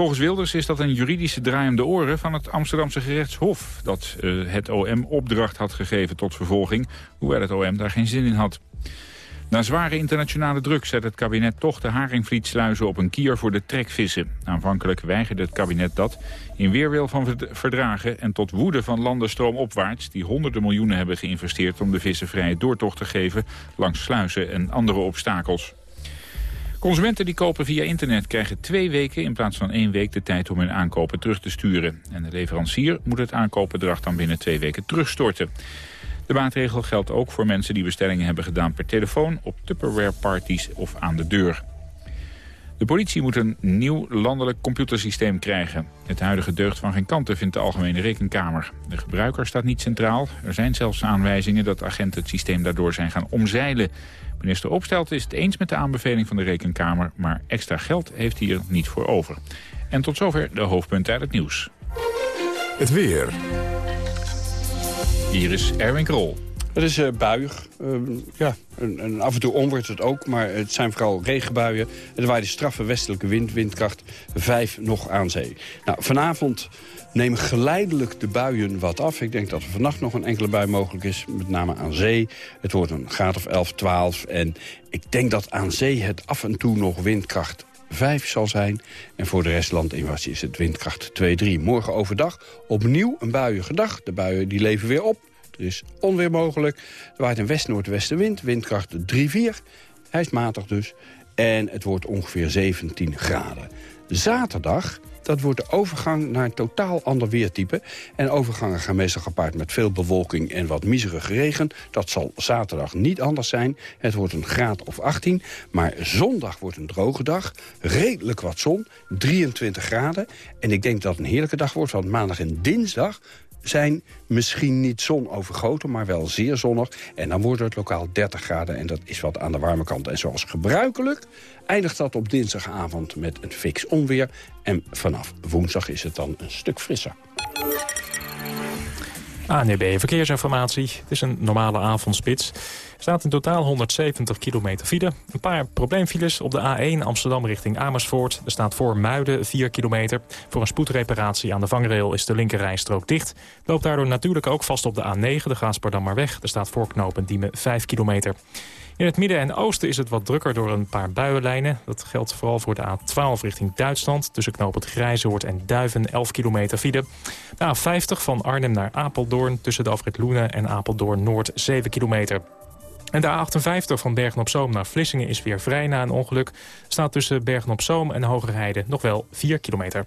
Volgens Wilders is dat een juridische draai oren van het Amsterdamse gerechtshof... dat uh, het OM opdracht had gegeven tot vervolging, hoewel het OM daar geen zin in had. Na zware internationale druk zet het kabinet toch de haringvlietsluizen op een kier voor de trekvissen. Aanvankelijk weigerde het kabinet dat in weerwil van verdragen en tot woede van landen stroomopwaarts... die honderden miljoenen hebben geïnvesteerd om de vissen vrije doortocht te geven langs sluizen en andere obstakels. Consumenten die kopen via internet krijgen twee weken in plaats van één week de tijd om hun aankopen terug te sturen. En de leverancier moet het aankoopbedrag dan binnen twee weken terugstorten. De maatregel geldt ook voor mensen die bestellingen hebben gedaan per telefoon, op Tupperware-parties of aan de deur. De politie moet een nieuw landelijk computersysteem krijgen. Het huidige deugt van geen kanten, vindt de Algemene Rekenkamer. De gebruiker staat niet centraal. Er zijn zelfs aanwijzingen dat agenten het systeem daardoor zijn gaan omzeilen. Minister Opstelt is het eens met de aanbeveling van de Rekenkamer... maar extra geld heeft hij er niet voor over. En tot zover de hoofdpunten uit het nieuws. Het weer. Hier is Erwin Krol. Het is uh, ja, en, af en toe onweert het ook, maar het zijn vooral regenbuien. Er waait een straffe westelijke wind, windkracht 5 nog aan zee. Nou, vanavond nemen geleidelijk de buien wat af. Ik denk dat er vannacht nog een enkele bui mogelijk is, met name aan zee. Het wordt een graad of 11, 12 en ik denk dat aan zee het af en toe nog windkracht 5 zal zijn. En voor de rest landinwasie is het windkracht 2-3. Morgen overdag opnieuw een buiige dag. De buien die leven weer op. Er is onweer mogelijk. Er waait een west-noordwestenwind, windkracht 3-4. Hij is matig dus. En het wordt ongeveer 17 graden. Zaterdag dat wordt de overgang naar een totaal ander weertype. En overgangen gaan meestal gepaard met veel bewolking en wat miserige regen. Dat zal zaterdag niet anders zijn. Het wordt een graad of 18. Maar zondag wordt een droge dag. Redelijk wat zon. 23 graden. En ik denk dat het een heerlijke dag wordt. Want maandag en dinsdag zijn misschien niet zonovergoten, maar wel zeer zonnig. En dan wordt het lokaal 30 graden en dat is wat aan de warme kant. En zoals gebruikelijk eindigt dat op dinsdagavond met een fix onweer. En vanaf woensdag is het dan een stuk frisser. ANB Verkeersinformatie. Het is een normale avondspits. Er staat in totaal 170 kilometer file. Een paar probleemfiles op de A1 Amsterdam richting Amersfoort. Er staat voor Muiden 4 kilometer. Voor een spoedreparatie aan de vangrail is de linkerrijstrook dicht. Loopt daardoor natuurlijk ook vast op de A9, de Gaasperdammerweg. Er staat voor knooppunt Diemen 5 kilometer. In het midden en oosten is het wat drukker door een paar buienlijnen. Dat geldt vooral voor de A12 richting Duitsland. Tussen knooppunt Grijzoord en Duiven 11 kilometer file. De A50 van Arnhem naar Apeldoorn tussen de afrit Loenen en Apeldoorn Noord 7 kilometer. En de A58 van Bergen-op-Zoom naar Vlissingen is weer vrij na een ongeluk. Staat tussen Bergen-op-Zoom en Hogerheide nog wel 4 kilometer.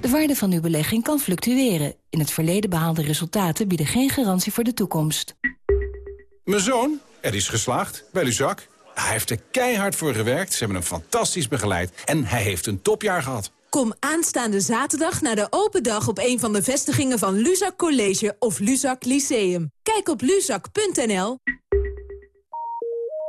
De waarde van uw belegging kan fluctueren. In het verleden behaalde resultaten bieden geen garantie voor de toekomst. Mijn zoon, er is geslaagd bij Luzak. Hij heeft er keihard voor gewerkt, ze hebben hem fantastisch begeleid... en hij heeft een topjaar gehad. Kom aanstaande zaterdag naar de open dag op een van de vestigingen van Luzak College of Luzak Lyceum. Kijk op luzak.nl.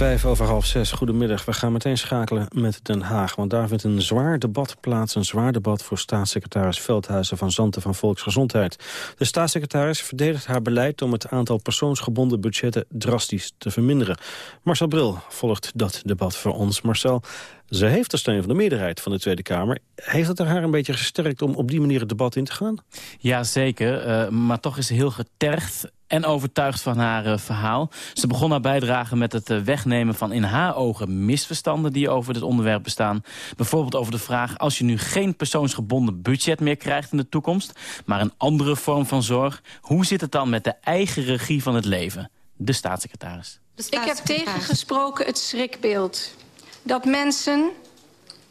Vijf over half zes, goedemiddag. We gaan meteen schakelen met Den Haag. Want daar vindt een zwaar debat plaats. Een zwaar debat voor staatssecretaris Veldhuizen van Zanten van Volksgezondheid. De staatssecretaris verdedigt haar beleid om het aantal persoonsgebonden budgetten drastisch te verminderen. Marcel Bril volgt dat debat voor ons. Marcel, ze heeft de steun van de meerderheid van de Tweede Kamer. Heeft het haar een beetje gesterkt om op die manier het debat in te gaan? Ja, zeker. Uh, maar toch is ze heel getergd en overtuigd van haar uh, verhaal. Ze begon haar bijdrage met het uh, wegnemen van in haar ogen misverstanden die over dit onderwerp bestaan. Bijvoorbeeld over de vraag, als je nu geen persoonsgebonden budget meer krijgt in de toekomst, maar een andere vorm van zorg, hoe zit het dan met de eigen regie van het leven? De staatssecretaris. De staatssecretaris. Ik heb tegengesproken het schrikbeeld dat mensen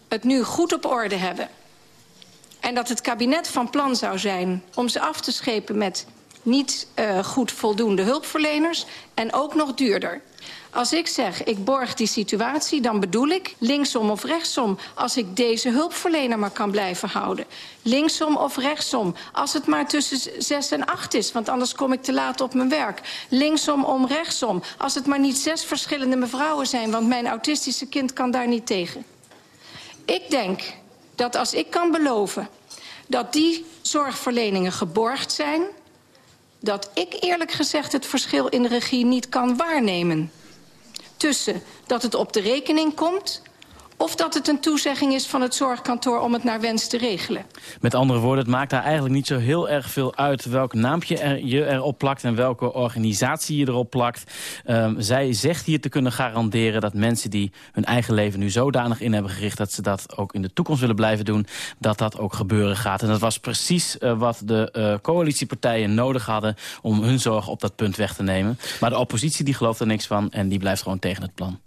het nu goed op orde hebben. En dat het kabinet van plan zou zijn om ze af te schepen met niet uh, goed voldoende hulpverleners en ook nog duurder. Als ik zeg, ik borg die situatie, dan bedoel ik linksom of rechtsom... als ik deze hulpverlener maar kan blijven houden. Linksom of rechtsom, als het maar tussen zes en acht is... want anders kom ik te laat op mijn werk. Linksom om rechtsom, als het maar niet zes verschillende mevrouwen zijn... want mijn autistische kind kan daar niet tegen. Ik denk dat als ik kan beloven dat die zorgverleningen geborgd zijn dat ik eerlijk gezegd het verschil in de regie niet kan waarnemen. Tussen dat het op de rekening komt of dat het een toezegging is van het zorgkantoor om het naar wens te regelen. Met andere woorden, het maakt daar eigenlijk niet zo heel erg veel uit... welk naampje er, je erop plakt en welke organisatie je erop plakt. Um, zij zegt hier te kunnen garanderen dat mensen die hun eigen leven nu zodanig in hebben gericht... dat ze dat ook in de toekomst willen blijven doen, dat dat ook gebeuren gaat. En dat was precies uh, wat de uh, coalitiepartijen nodig hadden... om hun zorg op dat punt weg te nemen. Maar de oppositie die gelooft er niks van en die blijft gewoon tegen het plan.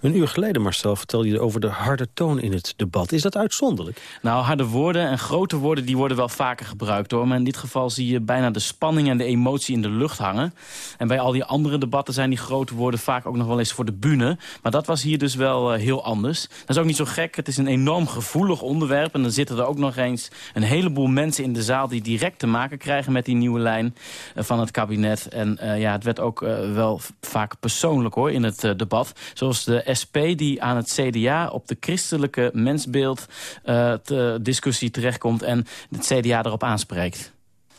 Een uur geleden, Marcel, vertelde je over de harde toon in het debat. Is dat uitzonderlijk? Nou, harde woorden en grote woorden die worden wel vaker gebruikt. hoor. Maar in dit geval zie je bijna de spanning en de emotie in de lucht hangen. En bij al die andere debatten zijn die grote woorden vaak ook nog wel eens voor de bühne. Maar dat was hier dus wel uh, heel anders. Dat is ook niet zo gek. Het is een enorm gevoelig onderwerp. En dan zitten er ook nog eens een heleboel mensen in de zaal... die direct te maken krijgen met die nieuwe lijn uh, van het kabinet. En uh, ja, het werd ook wel vaak persoonlijk hoor in het debat. Zoals de SP die aan het CDA op de christelijke mensbeeld uh, te discussie terechtkomt en het CDA erop aanspreekt.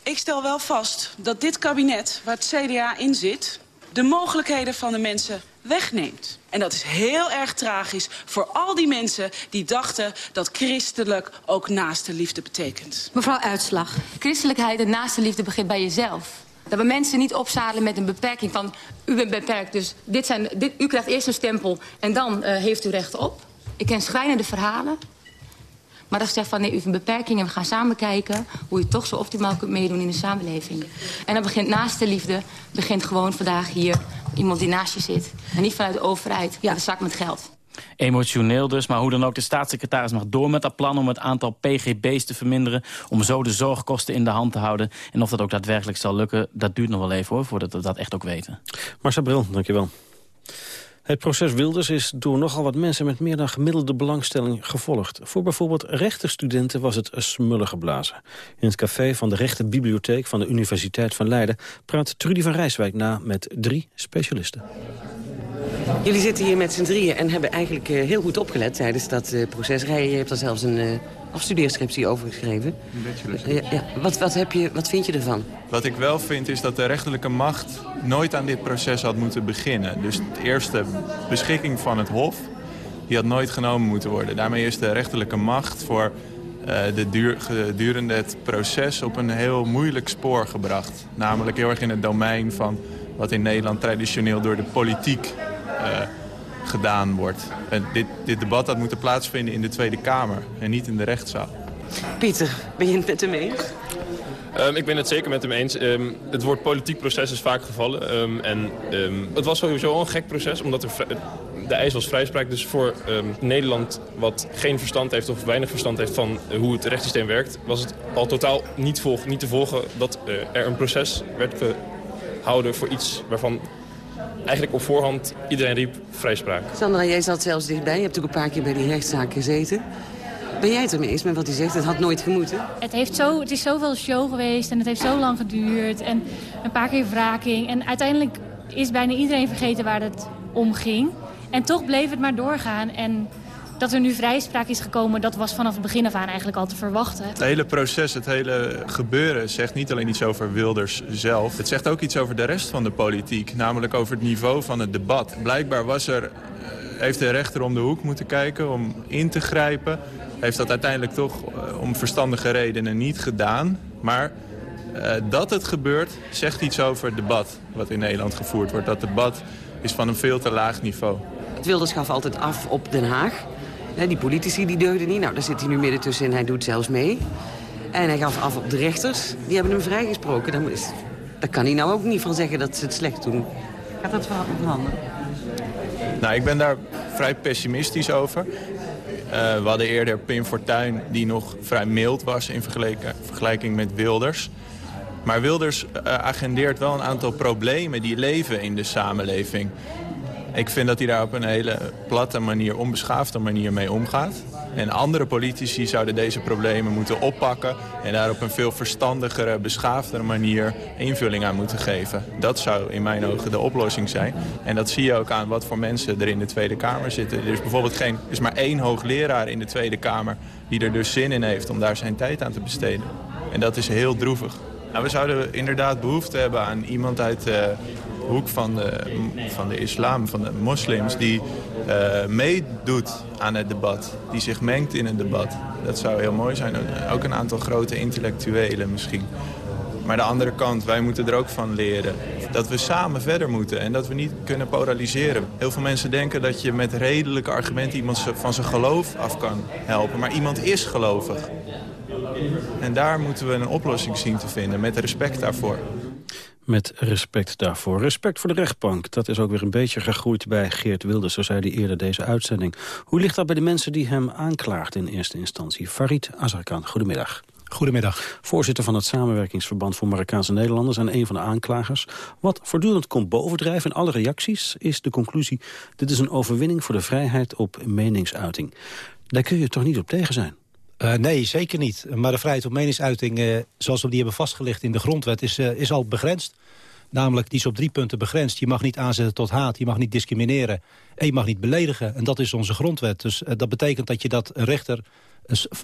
Ik stel wel vast dat dit kabinet, waar het CDA in zit... de mogelijkheden van de mensen wegneemt. En dat is heel erg tragisch voor al die mensen die dachten dat christelijk ook naaste liefde betekent. Mevrouw Uitslag, christelijkheid en naaste liefde begint bij jezelf. Dat we mensen niet opzadelen met een beperking van... u bent beperkt, dus dit zijn, dit, u krijgt eerst een stempel en dan uh, heeft u recht op. Ik ken schrijnende verhalen. Maar dat zegt van nee, u heeft een beperking en we gaan samen kijken... hoe je toch zo optimaal kunt meedoen in de samenleving. En dan begint naast de liefde, begint gewoon vandaag hier... iemand die naast je zit. En niet vanuit de overheid, ja. de zak met geld. Emotioneel dus, maar hoe dan ook, de staatssecretaris mag door met dat plan... om het aantal pgb's te verminderen, om zo de zorgkosten in de hand te houden. En of dat ook daadwerkelijk zal lukken, dat duurt nog wel even hoor, voordat we dat echt ook weten. Marcel Bril, dankjewel. Het proces Wilders is door nogal wat mensen met meer dan gemiddelde belangstelling gevolgd. Voor bijvoorbeeld rechtenstudenten was het smullen geblazen. In het café van de rechtenbibliotheek van de Universiteit van Leiden praat Trudy van Rijswijk na met drie specialisten. Jullie zitten hier met z'n drieën en hebben eigenlijk uh, heel goed opgelet tijdens dat uh, proces. Rij, je hebt er zelfs een uh, afstudeerscriptie over geschreven. Ja, wat, wat, heb je, wat vind je ervan? Wat ik wel vind is dat de rechterlijke macht nooit aan dit proces had moeten beginnen. Dus de eerste beschikking van het Hof, die had nooit genomen moeten worden. Daarmee is de rechterlijke macht voor de duur, gedurende het proces op een heel moeilijk spoor gebracht. Namelijk heel erg in het domein van wat in Nederland traditioneel door de politiek uh, gedaan wordt. En dit, dit debat had moeten plaatsvinden in de Tweede Kamer en niet in de rechtszaal. Pieter, ben je het met hem eens? Um, ik ben het zeker met hem eens. Um, het woord politiek proces is vaak gevallen. Um, en het was sowieso een gek proces, omdat er de eis was vrijspraak. Dus voor Nederland, wat geen verstand heeft of weinig verstand heeft van uh, hoe het rechtssysteem werkt... was het al totaal niet, volg, niet te volgen dat uh, er een proces werd gehouden voor iets waarvan eigenlijk op voorhand iedereen riep vrijspraak. Sandra, jij zat zelfs dichtbij. Je hebt ook een paar keer bij die rechtszaak gezeten. Ben jij het ermee eens met wat hij zegt? Het had nooit gemoeten. Het, heeft zo, het is zoveel show geweest en het heeft zo lang geduurd. En een paar keer wraking. En uiteindelijk is bijna iedereen vergeten waar het om ging. En toch bleef het maar doorgaan. En dat er nu vrijspraak is gekomen, dat was vanaf het begin af aan eigenlijk al te verwachten. Het hele proces, het hele gebeuren zegt niet alleen iets over Wilders zelf. Het zegt ook iets over de rest van de politiek. Namelijk over het niveau van het debat. Blijkbaar was er, heeft de rechter om de hoek moeten kijken om in te grijpen heeft dat uiteindelijk toch uh, om verstandige redenen niet gedaan. Maar uh, dat het gebeurt, zegt iets over het debat wat in Nederland gevoerd wordt. Dat debat is van een veel te laag niveau. Het Wilders gaf altijd af op Den Haag. Die politici die deugden niet. Nou, daar zit hij nu midden tussen en hij doet zelfs mee. En hij gaf af op de rechters. Die hebben hem vrijgesproken. Daar, kan hij nou ook niet van zeggen dat ze het slecht doen. Gaat dat veranderen? Nou, ik ben daar vrij pessimistisch over. Uh, we hadden eerder Pim Fortuyn die nog vrij mild was in vergelijking met Wilders. Maar Wilders uh, agendeert wel een aantal problemen die leven in de samenleving. Ik vind dat hij daar op een hele platte manier, onbeschaafde manier mee omgaat. En andere politici zouden deze problemen moeten oppakken... en daar op een veel verstandigere, beschaafdere manier invulling aan moeten geven. Dat zou in mijn ogen de oplossing zijn. En dat zie je ook aan wat voor mensen er in de Tweede Kamer zitten. Er is bijvoorbeeld geen, er is maar één hoogleraar in de Tweede Kamer... die er dus zin in heeft om daar zijn tijd aan te besteden. En dat is heel droevig. Nou, we zouden inderdaad behoefte hebben aan iemand uit de hoek van de, van de islam, van de moslims... die uh, meedoet aan het debat, die zich mengt in het debat. Dat zou heel mooi zijn. Ook een aantal grote intellectuelen misschien. Maar de andere kant, wij moeten er ook van leren. Dat we samen verder moeten en dat we niet kunnen polariseren. Heel veel mensen denken dat je met redelijke argumenten iemand van zijn geloof af kan helpen. Maar iemand is gelovig. En daar moeten we een oplossing zien te vinden met respect daarvoor. Met respect daarvoor. Respect voor de rechtbank. Dat is ook weer een beetje gegroeid bij Geert Wilders, zo zei hij eerder deze uitzending. Hoe ligt dat bij de mensen die hem aanklaagden in eerste instantie? Farid Azarkan, goedemiddag. Goedemiddag. Voorzitter van het Samenwerkingsverband voor Marokkaanse Nederlanders... en een van de aanklagers. Wat voortdurend komt bovendrijven in alle reacties... is de conclusie, dit is een overwinning voor de vrijheid op meningsuiting. Daar kun je toch niet op tegen zijn? Uh, nee, zeker niet. Maar de vrijheid op meningsuiting, uh, zoals we die hebben vastgelegd in de grondwet, is, uh, is al begrensd. Namelijk, die is op drie punten begrensd. Je mag niet aanzetten tot haat, je mag niet discrimineren en je mag niet beledigen. En dat is onze grondwet. Dus dat betekent dat je dat een rechter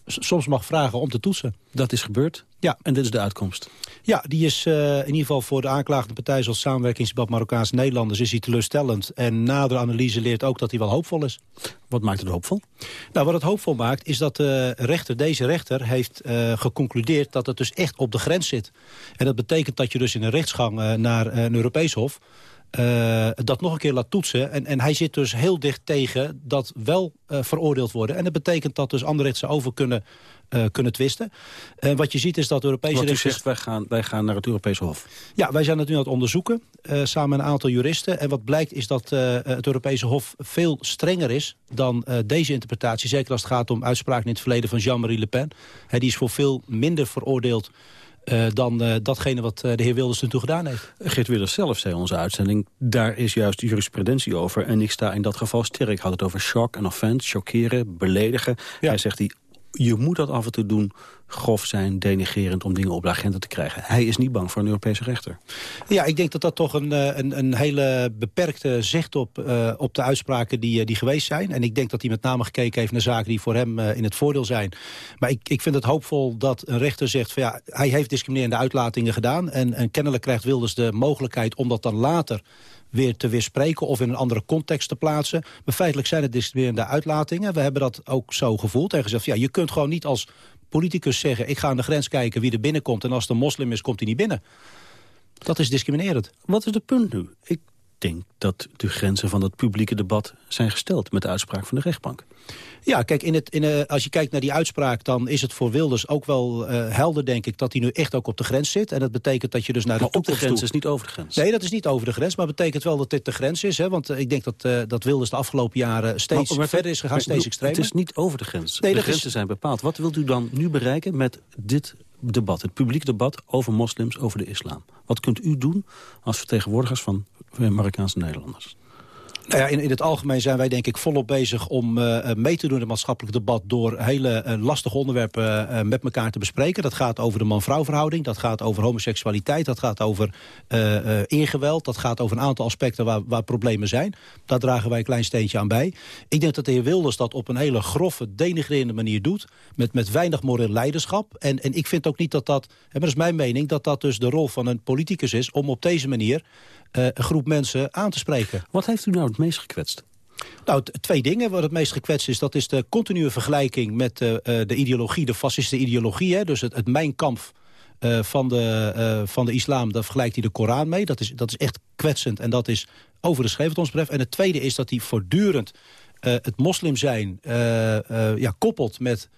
soms mag vragen om te toetsen. Dat is gebeurd? Ja. En dit is de uitkomst? Ja, die is uh, in ieder geval voor de aanklagende partij... zoals samenwerkingsdebat Marokkaanse Nederlanders is hij teleurstellend. En nadere analyse leert ook dat hij wel hoopvol is. Wat maakt het hoopvol? Nou, wat het hoopvol maakt is dat de rechter, deze rechter heeft uh, geconcludeerd... dat het dus echt op de grens zit. En dat betekent dat je dus in een rechtsgang uh, naar een Europees Hof... Uh, dat nog een keer laat toetsen. En, en hij zit dus heel dicht tegen dat wel uh, veroordeeld worden. En dat betekent dat dus andere rechtsen over kunnen, uh, kunnen twisten. wat je ziet is dat Europese Wat u zegt, wij gaan, wij gaan naar het Europese Hof. Ja, wij zijn het nu aan het onderzoeken. samen met een aantal juristen. En wat blijkt is dat het Europese Hof veel strenger is dan deze interpretatie. Zeker als het gaat om uitspraken in het verleden van Jean-Marie Le Pen. He, die is voor veel minder veroordeeld dan uh, datgene wat uh, de heer Wilders toen gedaan heeft. Geert Wilders zelf zei onze uitzending, daar is juist jurisprudentie over. En ik sta in dat geval sterk. Ik had het over shock en offense, chockeren, beledigen. Ja. Hij zegt, die, je moet dat af en toe doen, grof zijn, denigerend... om dingen op de agenda te krijgen. Hij is niet bang voor een Europese rechter. Ja, ik denk dat dat toch een, een, een hele beperkte zicht op, uh, op de uitspraken die, die geweest zijn. En ik denk dat hij met name gekeken heeft naar zaken die voor hem in het voordeel zijn. Maar ik, ik vind het hoopvol dat een rechter zegt... Van, ja, hij heeft discriminerende uitlatingen gedaan... En, en kennelijk krijgt Wilders de mogelijkheid om dat dan later weer te weerspreken of in een andere context te plaatsen. Maar feitelijk zijn het discriminerende uitlatingen. We hebben dat ook zo gevoeld en gezegd... ja, je kunt gewoon niet als politicus zeggen... ik ga aan de grens kijken wie er binnenkomt... en als het een moslim is, komt hij niet binnen. Dat is discriminerend. Wat is het punt nu? Ik denk dat de grenzen van het publieke debat zijn gesteld... met de uitspraak van de rechtbank. Ja, kijk, in het, in, uh, als je kijkt naar die uitspraak... dan is het voor Wilders ook wel uh, helder, denk ik... dat hij nu echt ook op de grens zit. En dat betekent dat je dus naar maar de op de grens is niet over de grens. Nee, dat is niet over de grens, maar betekent wel dat dit de grens is. Hè? Want uh, ik denk dat, dat Wilders de afgelopen jaren steeds maar, maar, verder is gegaan, steeds extremer. Het is niet over de grens. Nee, de grenzen is... zijn bepaald. Wat wilt u dan nu bereiken met dit debat, het publiek debat over moslims, over de islam? Wat kunt u doen als vertegenwoordigers van Marokkaanse Nederlanders? Nou ja, in, in het algemeen zijn wij denk ik volop bezig om uh, mee te doen in het maatschappelijk debat... door hele uh, lastige onderwerpen met elkaar te bespreken. Dat gaat over de man-vrouw verhouding, dat gaat over homoseksualiteit... dat gaat over ingeweld, dat gaat over een aantal aspecten waar, waar problemen zijn. Daar dragen wij een klein steentje aan bij. Ik denk dat de heer Wilders dat op een hele grove, denigrerende manier doet... met, met weinig moreel leiderschap. En, en ik vind ook niet dat dat, en dat is mijn mening... dat dat dus de rol van een politicus is om op deze manier... Uh, een groep mensen aan te spreken. Wat heeft u nou het meest gekwetst? Nou, twee dingen wat het meest gekwetst is. Dat is de continue vergelijking met uh, de ideologie, de fascistische ideologie. Hè? Dus het, het mijnkamp uh, van, de, uh, van de islam, daar vergelijkt hij de Koran mee. Dat is, dat is echt kwetsend en dat is over de schreef wat ons betreft. En het tweede is dat hij voortdurend het moslim zijn ja, koppelt met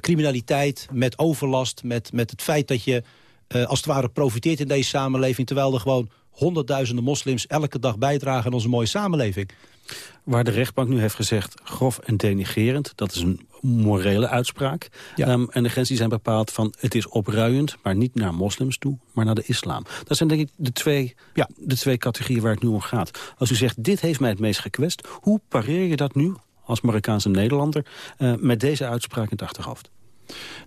criminaliteit, met overlast... met, met het feit dat je als het ware profiteert in deze samenleving... terwijl er gewoon honderdduizenden moslims elke dag bijdragen aan onze mooie samenleving. Waar de rechtbank nu heeft gezegd grof en denigerend, dat is een morele uitspraak. Ja. Um, en de grenzen zijn bepaald van het is opruiend, maar niet naar moslims toe, maar naar de islam. Dat zijn denk ik de twee, ja, de twee categorieën waar het nu om gaat. Als u zegt dit heeft mij het meest gekwetst, hoe pareer je dat nu als Marokkaanse Nederlander uh, met deze uitspraak in het achterhoofd?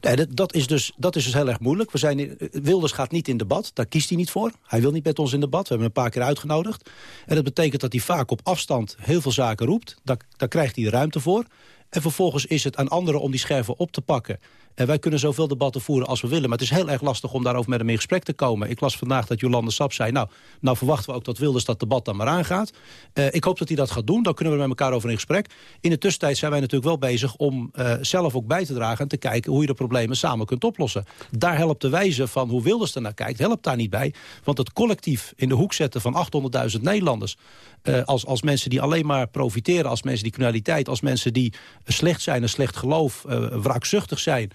Nee, dat, dat, is dus, dat is dus heel erg moeilijk. We zijn, Wilders gaat niet in debat, daar kiest hij niet voor. Hij wil niet met ons in debat, we hebben hem een paar keer uitgenodigd. En dat betekent dat hij vaak op afstand heel veel zaken roept. Daar, daar krijgt hij de ruimte voor. En vervolgens is het aan anderen om die scherven op te pakken. Wij kunnen zoveel debatten voeren als we willen. Maar het is heel erg lastig om daarover met hem in gesprek te komen. Ik las vandaag dat Jolande Sap zei... nou, nou verwachten we ook dat Wilders dat debat dan maar aangaat. Uh, ik hoop dat hij dat gaat doen. Dan kunnen we met elkaar over in gesprek. In de tussentijd zijn wij natuurlijk wel bezig om uh, zelf ook bij te dragen... en te kijken hoe je de problemen samen kunt oplossen. Daar helpt de wijze van hoe Wilders er naar kijkt, helpt daar niet bij. Want het collectief in de hoek zetten van 800.000 Nederlanders... Uh, als, als mensen die alleen maar profiteren, als mensen die criminaliteit... als mensen die slecht zijn, een slecht geloof, wraakzuchtig zijn...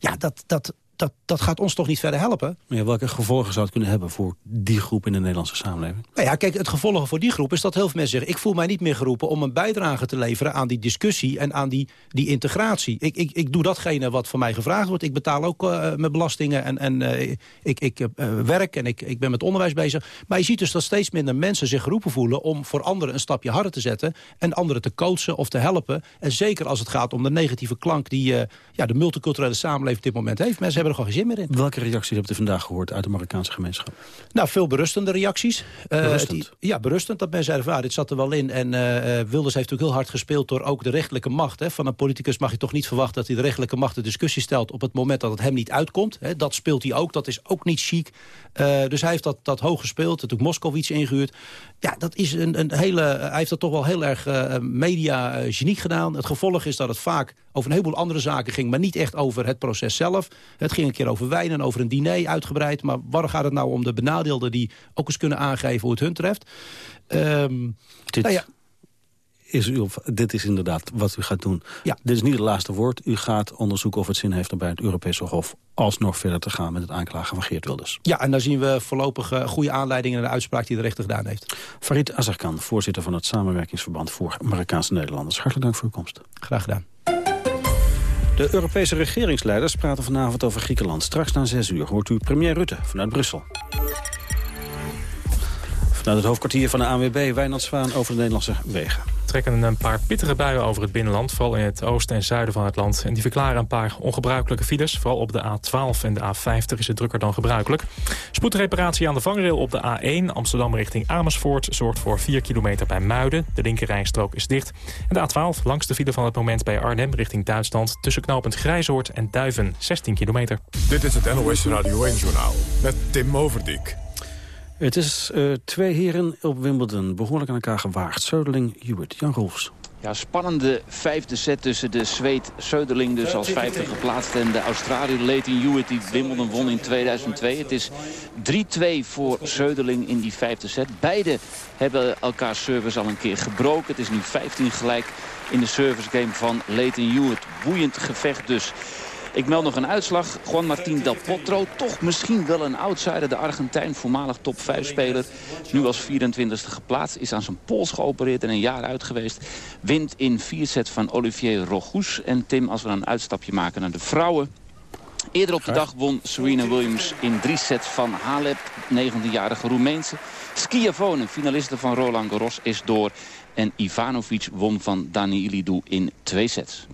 Ja, dat, dat, dat, dat gaat ons toch niet verder helpen. Maar ja, welke gevolgen zou het kunnen hebben voor die groep in de Nederlandse samenleving? Nou ja, kijk, het gevolg voor die groep is dat heel veel mensen zeggen... ik voel mij niet meer geroepen om een bijdrage te leveren aan die discussie... en aan die, die integratie. Ik, ik, ik doe datgene wat van mij gevraagd wordt. Ik betaal ook uh, mijn belastingen en, en uh, ik, ik uh, werk en ik, ik ben met onderwijs bezig. Maar je ziet dus dat steeds minder mensen zich geroepen voelen... om voor anderen een stapje harder te zetten... en anderen te coachen of te helpen. En zeker als het gaat om de negatieve klank... die ja, de multiculturele samenleving op dit moment heeft. Mensen hebben er gewoon geen zin meer in. Welke reacties hebt u vandaag gehoord uit de Marokkaanse gemeenschap? Nou, veel berustende reacties. Berustend? Uh, die, ja, berustend. Dat mensen zeiden, ah, dit zat er wel in. En uh, Wilders heeft natuurlijk heel hard gespeeld door ook de rechtelijke macht. Hè. Van een politicus mag je toch niet verwachten dat hij de rechtelijke macht de discussie stelt... op het moment dat het hem niet uitkomt. Hè. Dat speelt hij ook. Dat is ook niet chic. Dus hij heeft dat, dat hoog gespeeld. Het ook Moskowitz ingehuurd. Ja, dat is een, een hele... Hij heeft dat toch wel heel erg media-geniek gedaan. Het gevolg is dat het vaak over een heleboel andere zaken ging... maar niet echt over het proces zelf. Het ging een keer over wijn en over een diner uitgebreid. Maar waar gaat het nou om de benadeelden die ook eens kunnen aangeven hoe het hun treft? Um, dit, nou ja. is u, dit is inderdaad wat u gaat doen. Ja. Dit is niet het laatste woord. U gaat onderzoeken of het zin heeft om bij het Europese Hof alsnog verder te gaan met het aanklagen van Geert Wilders. Ja, en daar zien we voorlopig uh, goede aanleidingen in de uitspraak die de rechter gedaan heeft. Farid Azarkan, voorzitter van het Samenwerkingsverband voor Marokkaanse Nederlanders. Hartelijk dank voor uw komst. Graag gedaan. De Europese regeringsleiders praten vanavond over Griekenland. Straks na 6 uur hoort u premier Rutte vanuit Brussel. Vanuit het hoofdkwartier van de ANWB, Wijnand Zwaan over de Nederlandse wegen trekken een paar pittige buien over het binnenland... vooral in het oosten en zuiden van het land. En die verklaren een paar ongebruikelijke files. Vooral op de A12 en de A50 is het drukker dan gebruikelijk. Spoedreparatie aan de vangrail op de A1 Amsterdam richting Amersfoort... zorgt voor 4 kilometer bij Muiden. De linkerrijstrook is dicht. En de A12 langs de file van het moment bij Arnhem richting Duitsland... tussen knooppunt Grijzoord en Duiven, 16 kilometer. Dit is het NOS Radio 1-journaal met Tim Overdijk. Het is uh, twee heren op Wimbledon, behoorlijk aan elkaar gewaagd. Söderling, Hubert, Jan Rolfs. Ja, spannende vijfde set tussen de Zweed Söderling dus als vijfde geplaatst... en de Australiër Leighton Hewitt die Wimbledon won in 2002. Het is 3-2 voor Söderling in die vijfde set. Beide hebben elkaar service al een keer gebroken. Het is nu 15 gelijk in de service game van Leighton Hewitt. Boeiend gevecht dus. Ik meld nog een uitslag. Juan Martín Del Potro, toch misschien wel een outsider. De Argentijn, voormalig top 5 speler. Nu als 24e geplaatst. Is aan zijn pols geopereerd en een jaar uit geweest. Wint in vier sets van Olivier Rogus. En Tim, als we dan een uitstapje maken naar de vrouwen. Eerder op de dag won Serena Williams in drie sets van Halep, 19-jarige Roemeense. Schiavone, finaliste van Roland Garros, is door. En Ivanovic won van Dani Ilidou in twee sets.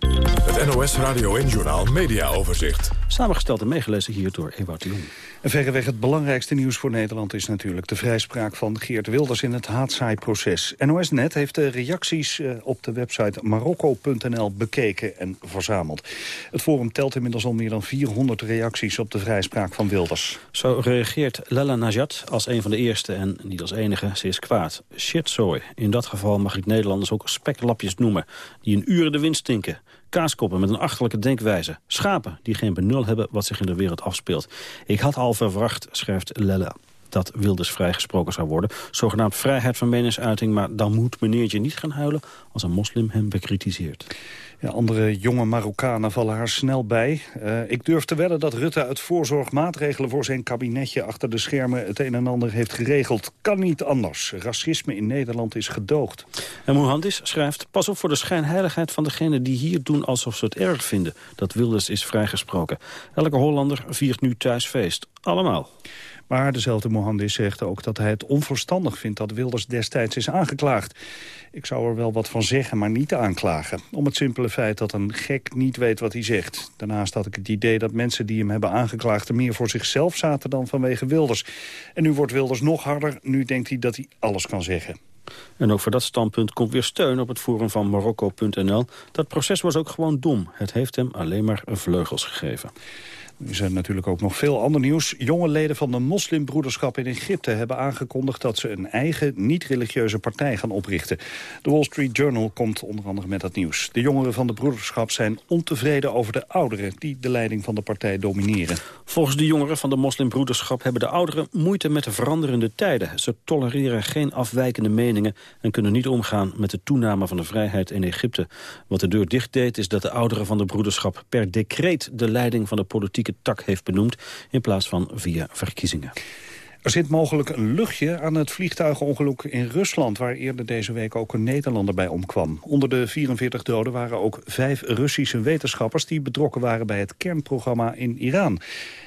Het NOS Radio en Journal Media Overzicht. Samengesteld en meegelezen hier door Ewout Jong. Verreweg het belangrijkste nieuws voor Nederland is natuurlijk de vrijspraak van Geert Wilders in het haatzaaiproces. NOS-net heeft de reacties eh, op de website marokko.nl bekeken en verzameld. Het forum telt inmiddels al meer dan 400 reacties op de vrijspraak van Wilders. Zo reageert Lella Najat als een van de eerste en niet als enige. Ze is kwaad. Shitzooi. In dat geval mag ik Nederlanders ook speklapjes noemen. Die een uren de wind stinken. Kaaskoppen met een achterlijke denkwijze. Schapen die geen benul hebben wat zich in de wereld afspeelt. Ik had al verwacht, schrijft Lella dat Wilders vrijgesproken zou worden. Zogenaamd vrijheid van meningsuiting, maar dan moet meneertje niet gaan huilen als een moslim hem bekritiseert. Ja, andere jonge Marokkanen vallen haar snel bij. Uh, ik durf te wedden dat Rutte uit voorzorg maatregelen voor zijn kabinetje achter de schermen het een en ander heeft geregeld. Kan niet anders. Racisme in Nederland is gedoogd. En Mohandis schrijft, pas op voor de schijnheiligheid van degenen die hier doen alsof ze het erg vinden. Dat Wilders is vrijgesproken. Elke Hollander viert nu thuis feest. Allemaal. Maar dezelfde Mohandis zegt ook dat hij het onverstandig vindt dat Wilders destijds is aangeklaagd. Ik zou er wel wat van zeggen, maar niet aanklagen. Om het simpele feit dat een gek niet weet wat hij zegt. Daarnaast had ik het idee dat mensen die hem hebben aangeklaagd... er meer voor zichzelf zaten dan vanwege Wilders. En nu wordt Wilders nog harder. Nu denkt hij dat hij alles kan zeggen. En ook voor dat standpunt komt weer steun op het forum van Marokko.nl. Dat proces was ook gewoon dom. Het heeft hem alleen maar vleugels gegeven. Er is er natuurlijk ook nog veel ander nieuws. Jonge leden van de moslimbroederschap in Egypte hebben aangekondigd dat ze een eigen niet-religieuze partij gaan oprichten. De Wall Street Journal komt onder andere met dat nieuws. De jongeren van de broederschap zijn ontevreden over de ouderen die de leiding van de partij domineren. Volgens de jongeren van de moslimbroederschap hebben de ouderen moeite met de veranderende tijden. Ze tolereren geen afwijkende meningen en kunnen niet omgaan met de toename van de vrijheid in Egypte. Wat de deur dicht deed is dat de ouderen van de broederschap per decreet de leiding van de politieke tak heeft benoemd... in plaats van via verkiezingen. Er zit mogelijk een luchtje aan het vliegtuigongeluk in Rusland... waar eerder deze week ook een Nederlander bij omkwam. Onder de 44 doden waren ook vijf Russische wetenschappers... die betrokken waren bij het kernprogramma in Iran.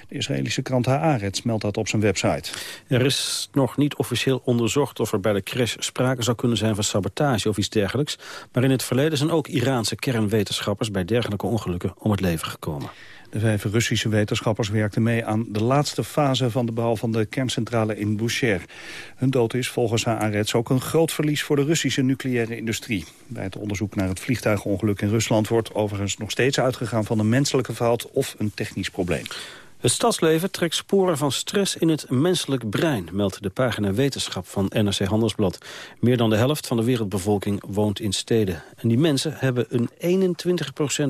De Israëlische krant Haaretz meldt dat op zijn website. Er is nog niet officieel onderzocht of er bij de crash sprake zou kunnen zijn van sabotage of iets dergelijks. Maar in het verleden zijn ook Iraanse kernwetenschappers bij dergelijke ongelukken om het leven gekomen. De vijf Russische wetenschappers werkten mee aan de laatste fase van de bouw van de kerncentrale in Bushehr. Hun dood is volgens Haaretz ook een groot verlies voor de Russische nucleaire industrie. Bij het onderzoek naar het vliegtuigongeluk in Rusland wordt overigens nog steeds uitgegaan van een menselijke fout of een technisch probleem. Het stadsleven trekt sporen van stress in het menselijk brein, meldt de pagina Wetenschap van NRC Handelsblad. Meer dan de helft van de wereldbevolking woont in steden. En die mensen hebben een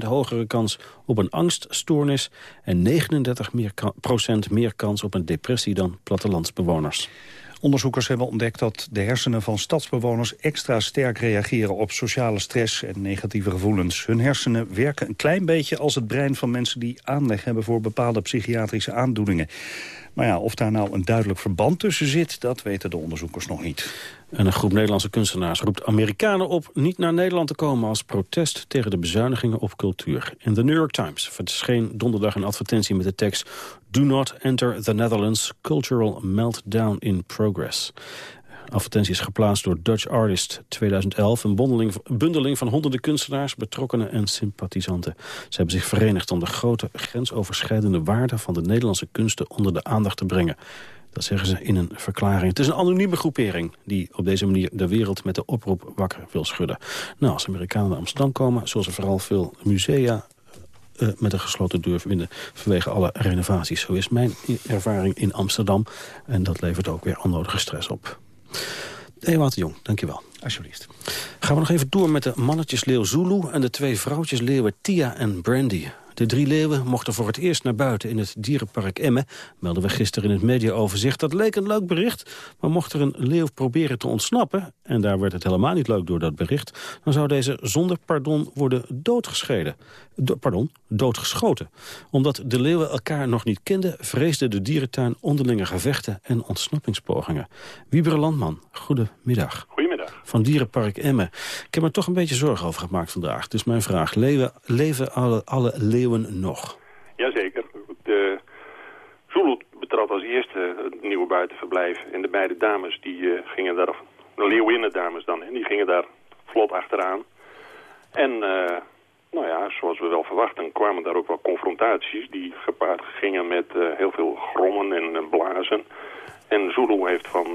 21% hogere kans op een angststoornis en 39% meer, meer kans op een depressie dan plattelandsbewoners. Onderzoekers hebben ontdekt dat de hersenen van stadsbewoners extra sterk reageren op sociale stress en negatieve gevoelens. Hun hersenen werken een klein beetje als het brein van mensen die aanleg hebben voor bepaalde psychiatrische aandoeningen. Maar ja, of daar nou een duidelijk verband tussen zit, dat weten de onderzoekers nog niet. En een groep Nederlandse kunstenaars roept Amerikanen op niet naar Nederland te komen als protest tegen de bezuinigingen op cultuur. In de New York Times verscheen donderdag een advertentie met de tekst Do not enter the Netherlands, cultural meltdown in progress advertentie is geplaatst door Dutch Artist 2011. Een bundeling, bundeling van honderden kunstenaars, betrokkenen en sympathisanten. Ze hebben zich verenigd om de grote grensoverschrijdende waarde van de Nederlandse kunsten onder de aandacht te brengen. Dat zeggen ze in een verklaring. Het is een anonieme groepering die op deze manier de wereld met de oproep wakker wil schudden. Nou, als Amerikanen naar Amsterdam komen, zullen ze vooral veel musea uh, met een gesloten deur vinden vanwege alle renovaties. Zo is mijn ervaring in Amsterdam en dat levert ook weer onnodige stress op. Ewout de Jong, dankjewel. Alsjeblieft. Gaan we nog even door met de mannetjesleeuw Zulu... en de twee vrouwtjesleeuwen Tia en Brandy. De drie leeuwen mochten voor het eerst naar buiten in het dierenpark Emmen. Melden we gisteren in het mediaoverzicht. Dat leek een leuk bericht, maar mocht er een leeuw proberen te ontsnappen... en daar werd het helemaal niet leuk door dat bericht... dan zou deze zonder pardon worden doodgescheden. pardon, doodgeschoten. Omdat de leeuwen elkaar nog niet kenden... vreesde de dierentuin onderlinge gevechten en ontsnappingspogingen. Wiebere Landman, goedemiddag. Goedemiddag. Van Dierenpark Emmen. Ik heb me toch een beetje zorgen over gemaakt vandaag. Dus mijn vraag, leven, leven alle, alle leeuwen nog? Jazeker. De Zulu betrad als eerste het nieuwe buitenverblijf. En de beide dames die uh, gingen daar, de leeuwinnen dames dan, die gingen daar vlot achteraan. En uh, nou ja, zoals we wel verwachten, kwamen daar ook wel confrontaties die gepaard gingen met uh, heel veel grommen en blazen. En Zulu heeft van,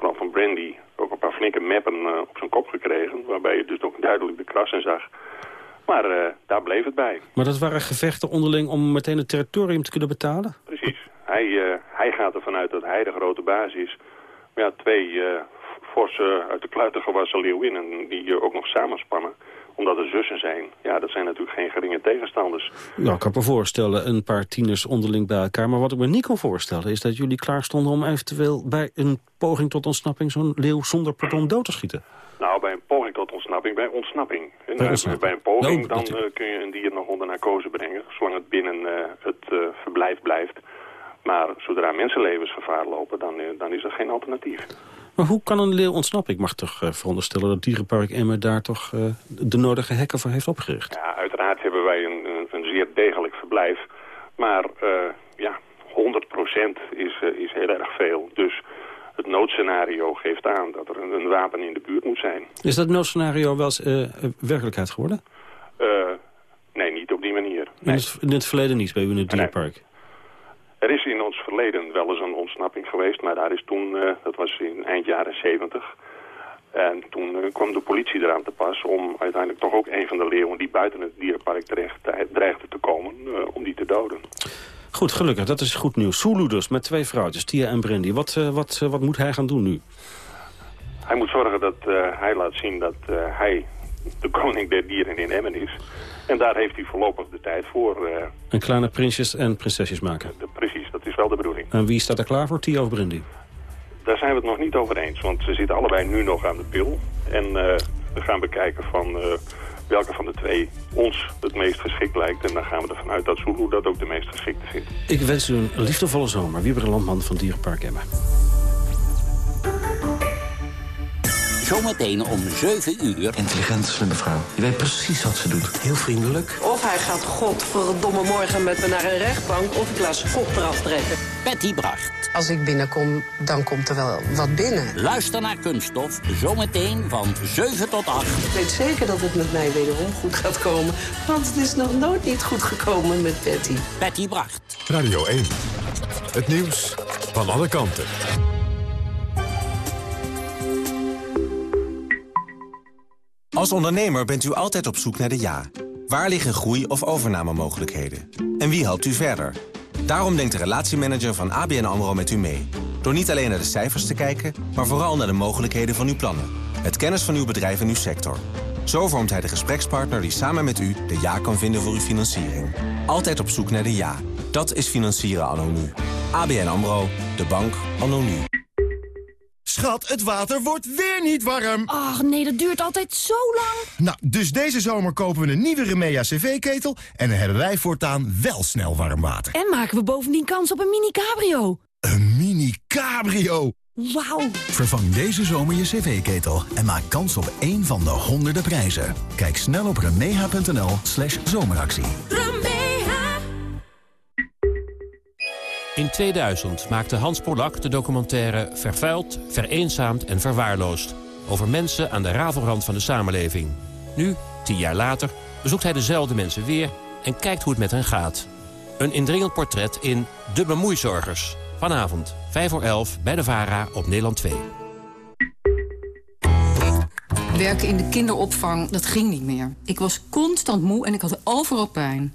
van Brandy ook een paar flinke meppen op zijn kop gekregen, waarbij je dus ook duidelijk de krassen zag. Maar uh, daar bleef het bij. Maar dat waren gevechten onderling om meteen het territorium te kunnen betalen? Precies. Hij, uh, hij gaat ervan uit dat hij de grote baas is. Maar ja, twee uh, forse uit de kluiten gewassen leeuwinnen die ook nog samenspannen omdat er zussen zijn. Ja, dat zijn natuurlijk geen geringe tegenstanders. Nou, ik kan me voorstellen, een paar tieners onderling bij elkaar. Maar wat ik me niet kan voorstellen is dat jullie klaar stonden... om eventueel bij een poging tot ontsnapping zo'n leeuw zonder pardon dood te schieten. Nou, bij een poging tot ontsnapping, bij ontsnapping. En, bij, ontsnapping. bij, een poging, dan uh, kun je een dier nog onder narcose brengen... zolang het binnen uh, het uh, verblijf blijft. Maar zodra mensenlevens gevaar lopen, dan, dan is er geen alternatief. Maar hoe kan een leeuw ontsnappen? Ik mag toch veronderstellen dat Dierenpark Emmen daar toch de nodige hekken voor heeft opgericht? Ja, uiteraard hebben wij een, een, een zeer degelijk verblijf. Maar ja, 100% is, is heel erg veel. Dus het noodscenario geeft aan dat er een, een, wapen in de buurt moet zijn. Is dat noodscenario wel eens werkelijkheid geworden? Nee, niet op die manier. Nee. In, het, in, het, verleden niet bij u in het dierpark? Nee. Er is in ons verleden wel eens geweest, maar daar is toen, uh, dat was in eind jaren 70... En toen kwam de politie eraan te pas om uiteindelijk toch ook een van de leeuwen die buiten het dierenpark terecht dreigde te komen, om die te doden. Goed, gelukkig. Dat is goed nieuws. Sulu dus, met twee vrouwtjes, Tia en Brandy. Wat, wat, wat moet hij gaan doen nu? Hij moet zorgen dat uh, hij laat zien dat hij de koning der dieren in Emmen is. En daar heeft hij voorlopig de tijd voor. en kleine prinsjes en prinsesjes maken? Is wel de bedoeling. En wie staat er klaar voor, Tia of Brandy? Daar zijn we het nog niet over eens, want ze zitten allebei nu nog aan de pil. En we gaan bekijken van welke van de twee ons het meest geschikt lijkt. En dan gaan we ervan uit dat Zulu dat ook de meest geschikte vindt. Ik wens u een liefdevolle zomer. Wieber Landman van Dierenpark Emma. Zometeen om 7 uur. Intelligent, slimme vrouw. Je weet precies wat ze doet. Heel vriendelijk. Of hij gaat godverdomme morgen met me naar een rechtbank... of ik laat zijn kop eraf trekken. Betty Bracht. Als ik binnenkom, dan komt er wel wat binnen. Luister naar Kunststof, zometeen van 7 tot 8. Ik weet zeker dat het met mij wederom goed gaat komen. Want het is nog nooit niet goed gekomen met Betty. Betty Bracht. Radio 1. Het nieuws van alle kanten. Als ondernemer bent u altijd op zoek naar de ja. Waar liggen groei- of overnamemogelijkheden? En wie helpt u verder? Daarom denkt de relatiemanager van ABN AMRO met u mee. Door niet alleen naar de cijfers te kijken, maar vooral naar de mogelijkheden van uw plannen. Het kennis van uw bedrijf en uw sector. Zo vormt hij de gesprekspartner die samen met u de ja kan vinden voor uw financiering. Altijd op zoek naar de ja. Dat is financieren anno nu. ABN AMRO, de bank anno nu. Schat, het water wordt weer niet warm. Ach nee, dat duurt altijd zo lang. Nou, dus deze zomer kopen we een nieuwe Remea cv-ketel... en dan hebben wij voortaan wel snel warm water. En maken we bovendien kans op een mini-cabrio. Een mini-cabrio? Wauw. Vervang deze zomer je cv-ketel en maak kans op één van de honderden prijzen. Kijk snel op remeha.nl slash zomeractie. In 2000 maakte Hans Polak de documentaire Vervuild, Vereenzaamd en Verwaarloosd... over mensen aan de rafelrand van de samenleving. Nu, tien jaar later, bezoekt hij dezelfde mensen weer... en kijkt hoe het met hen gaat. Een indringend portret in De Bemoeizorgers. Vanavond, 5 voor 11, bij de VARA op Nederland 2. Werken in de kinderopvang, dat ging niet meer. Ik was constant moe en ik had overal pijn.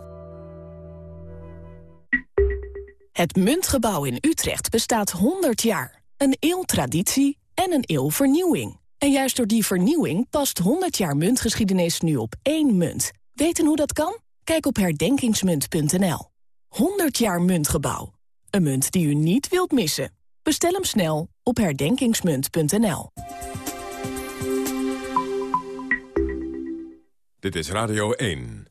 Het Muntgebouw in Utrecht bestaat 100 jaar. Een eeuw traditie en een eeuw vernieuwing. En juist door die vernieuwing past 100 jaar muntgeschiedenis nu op één munt. Weten hoe dat kan? Kijk op herdenkingsmunt.nl. 100 jaar Muntgebouw. Een munt die u niet wilt missen. Bestel hem snel op herdenkingsmunt.nl. Dit is Radio 1.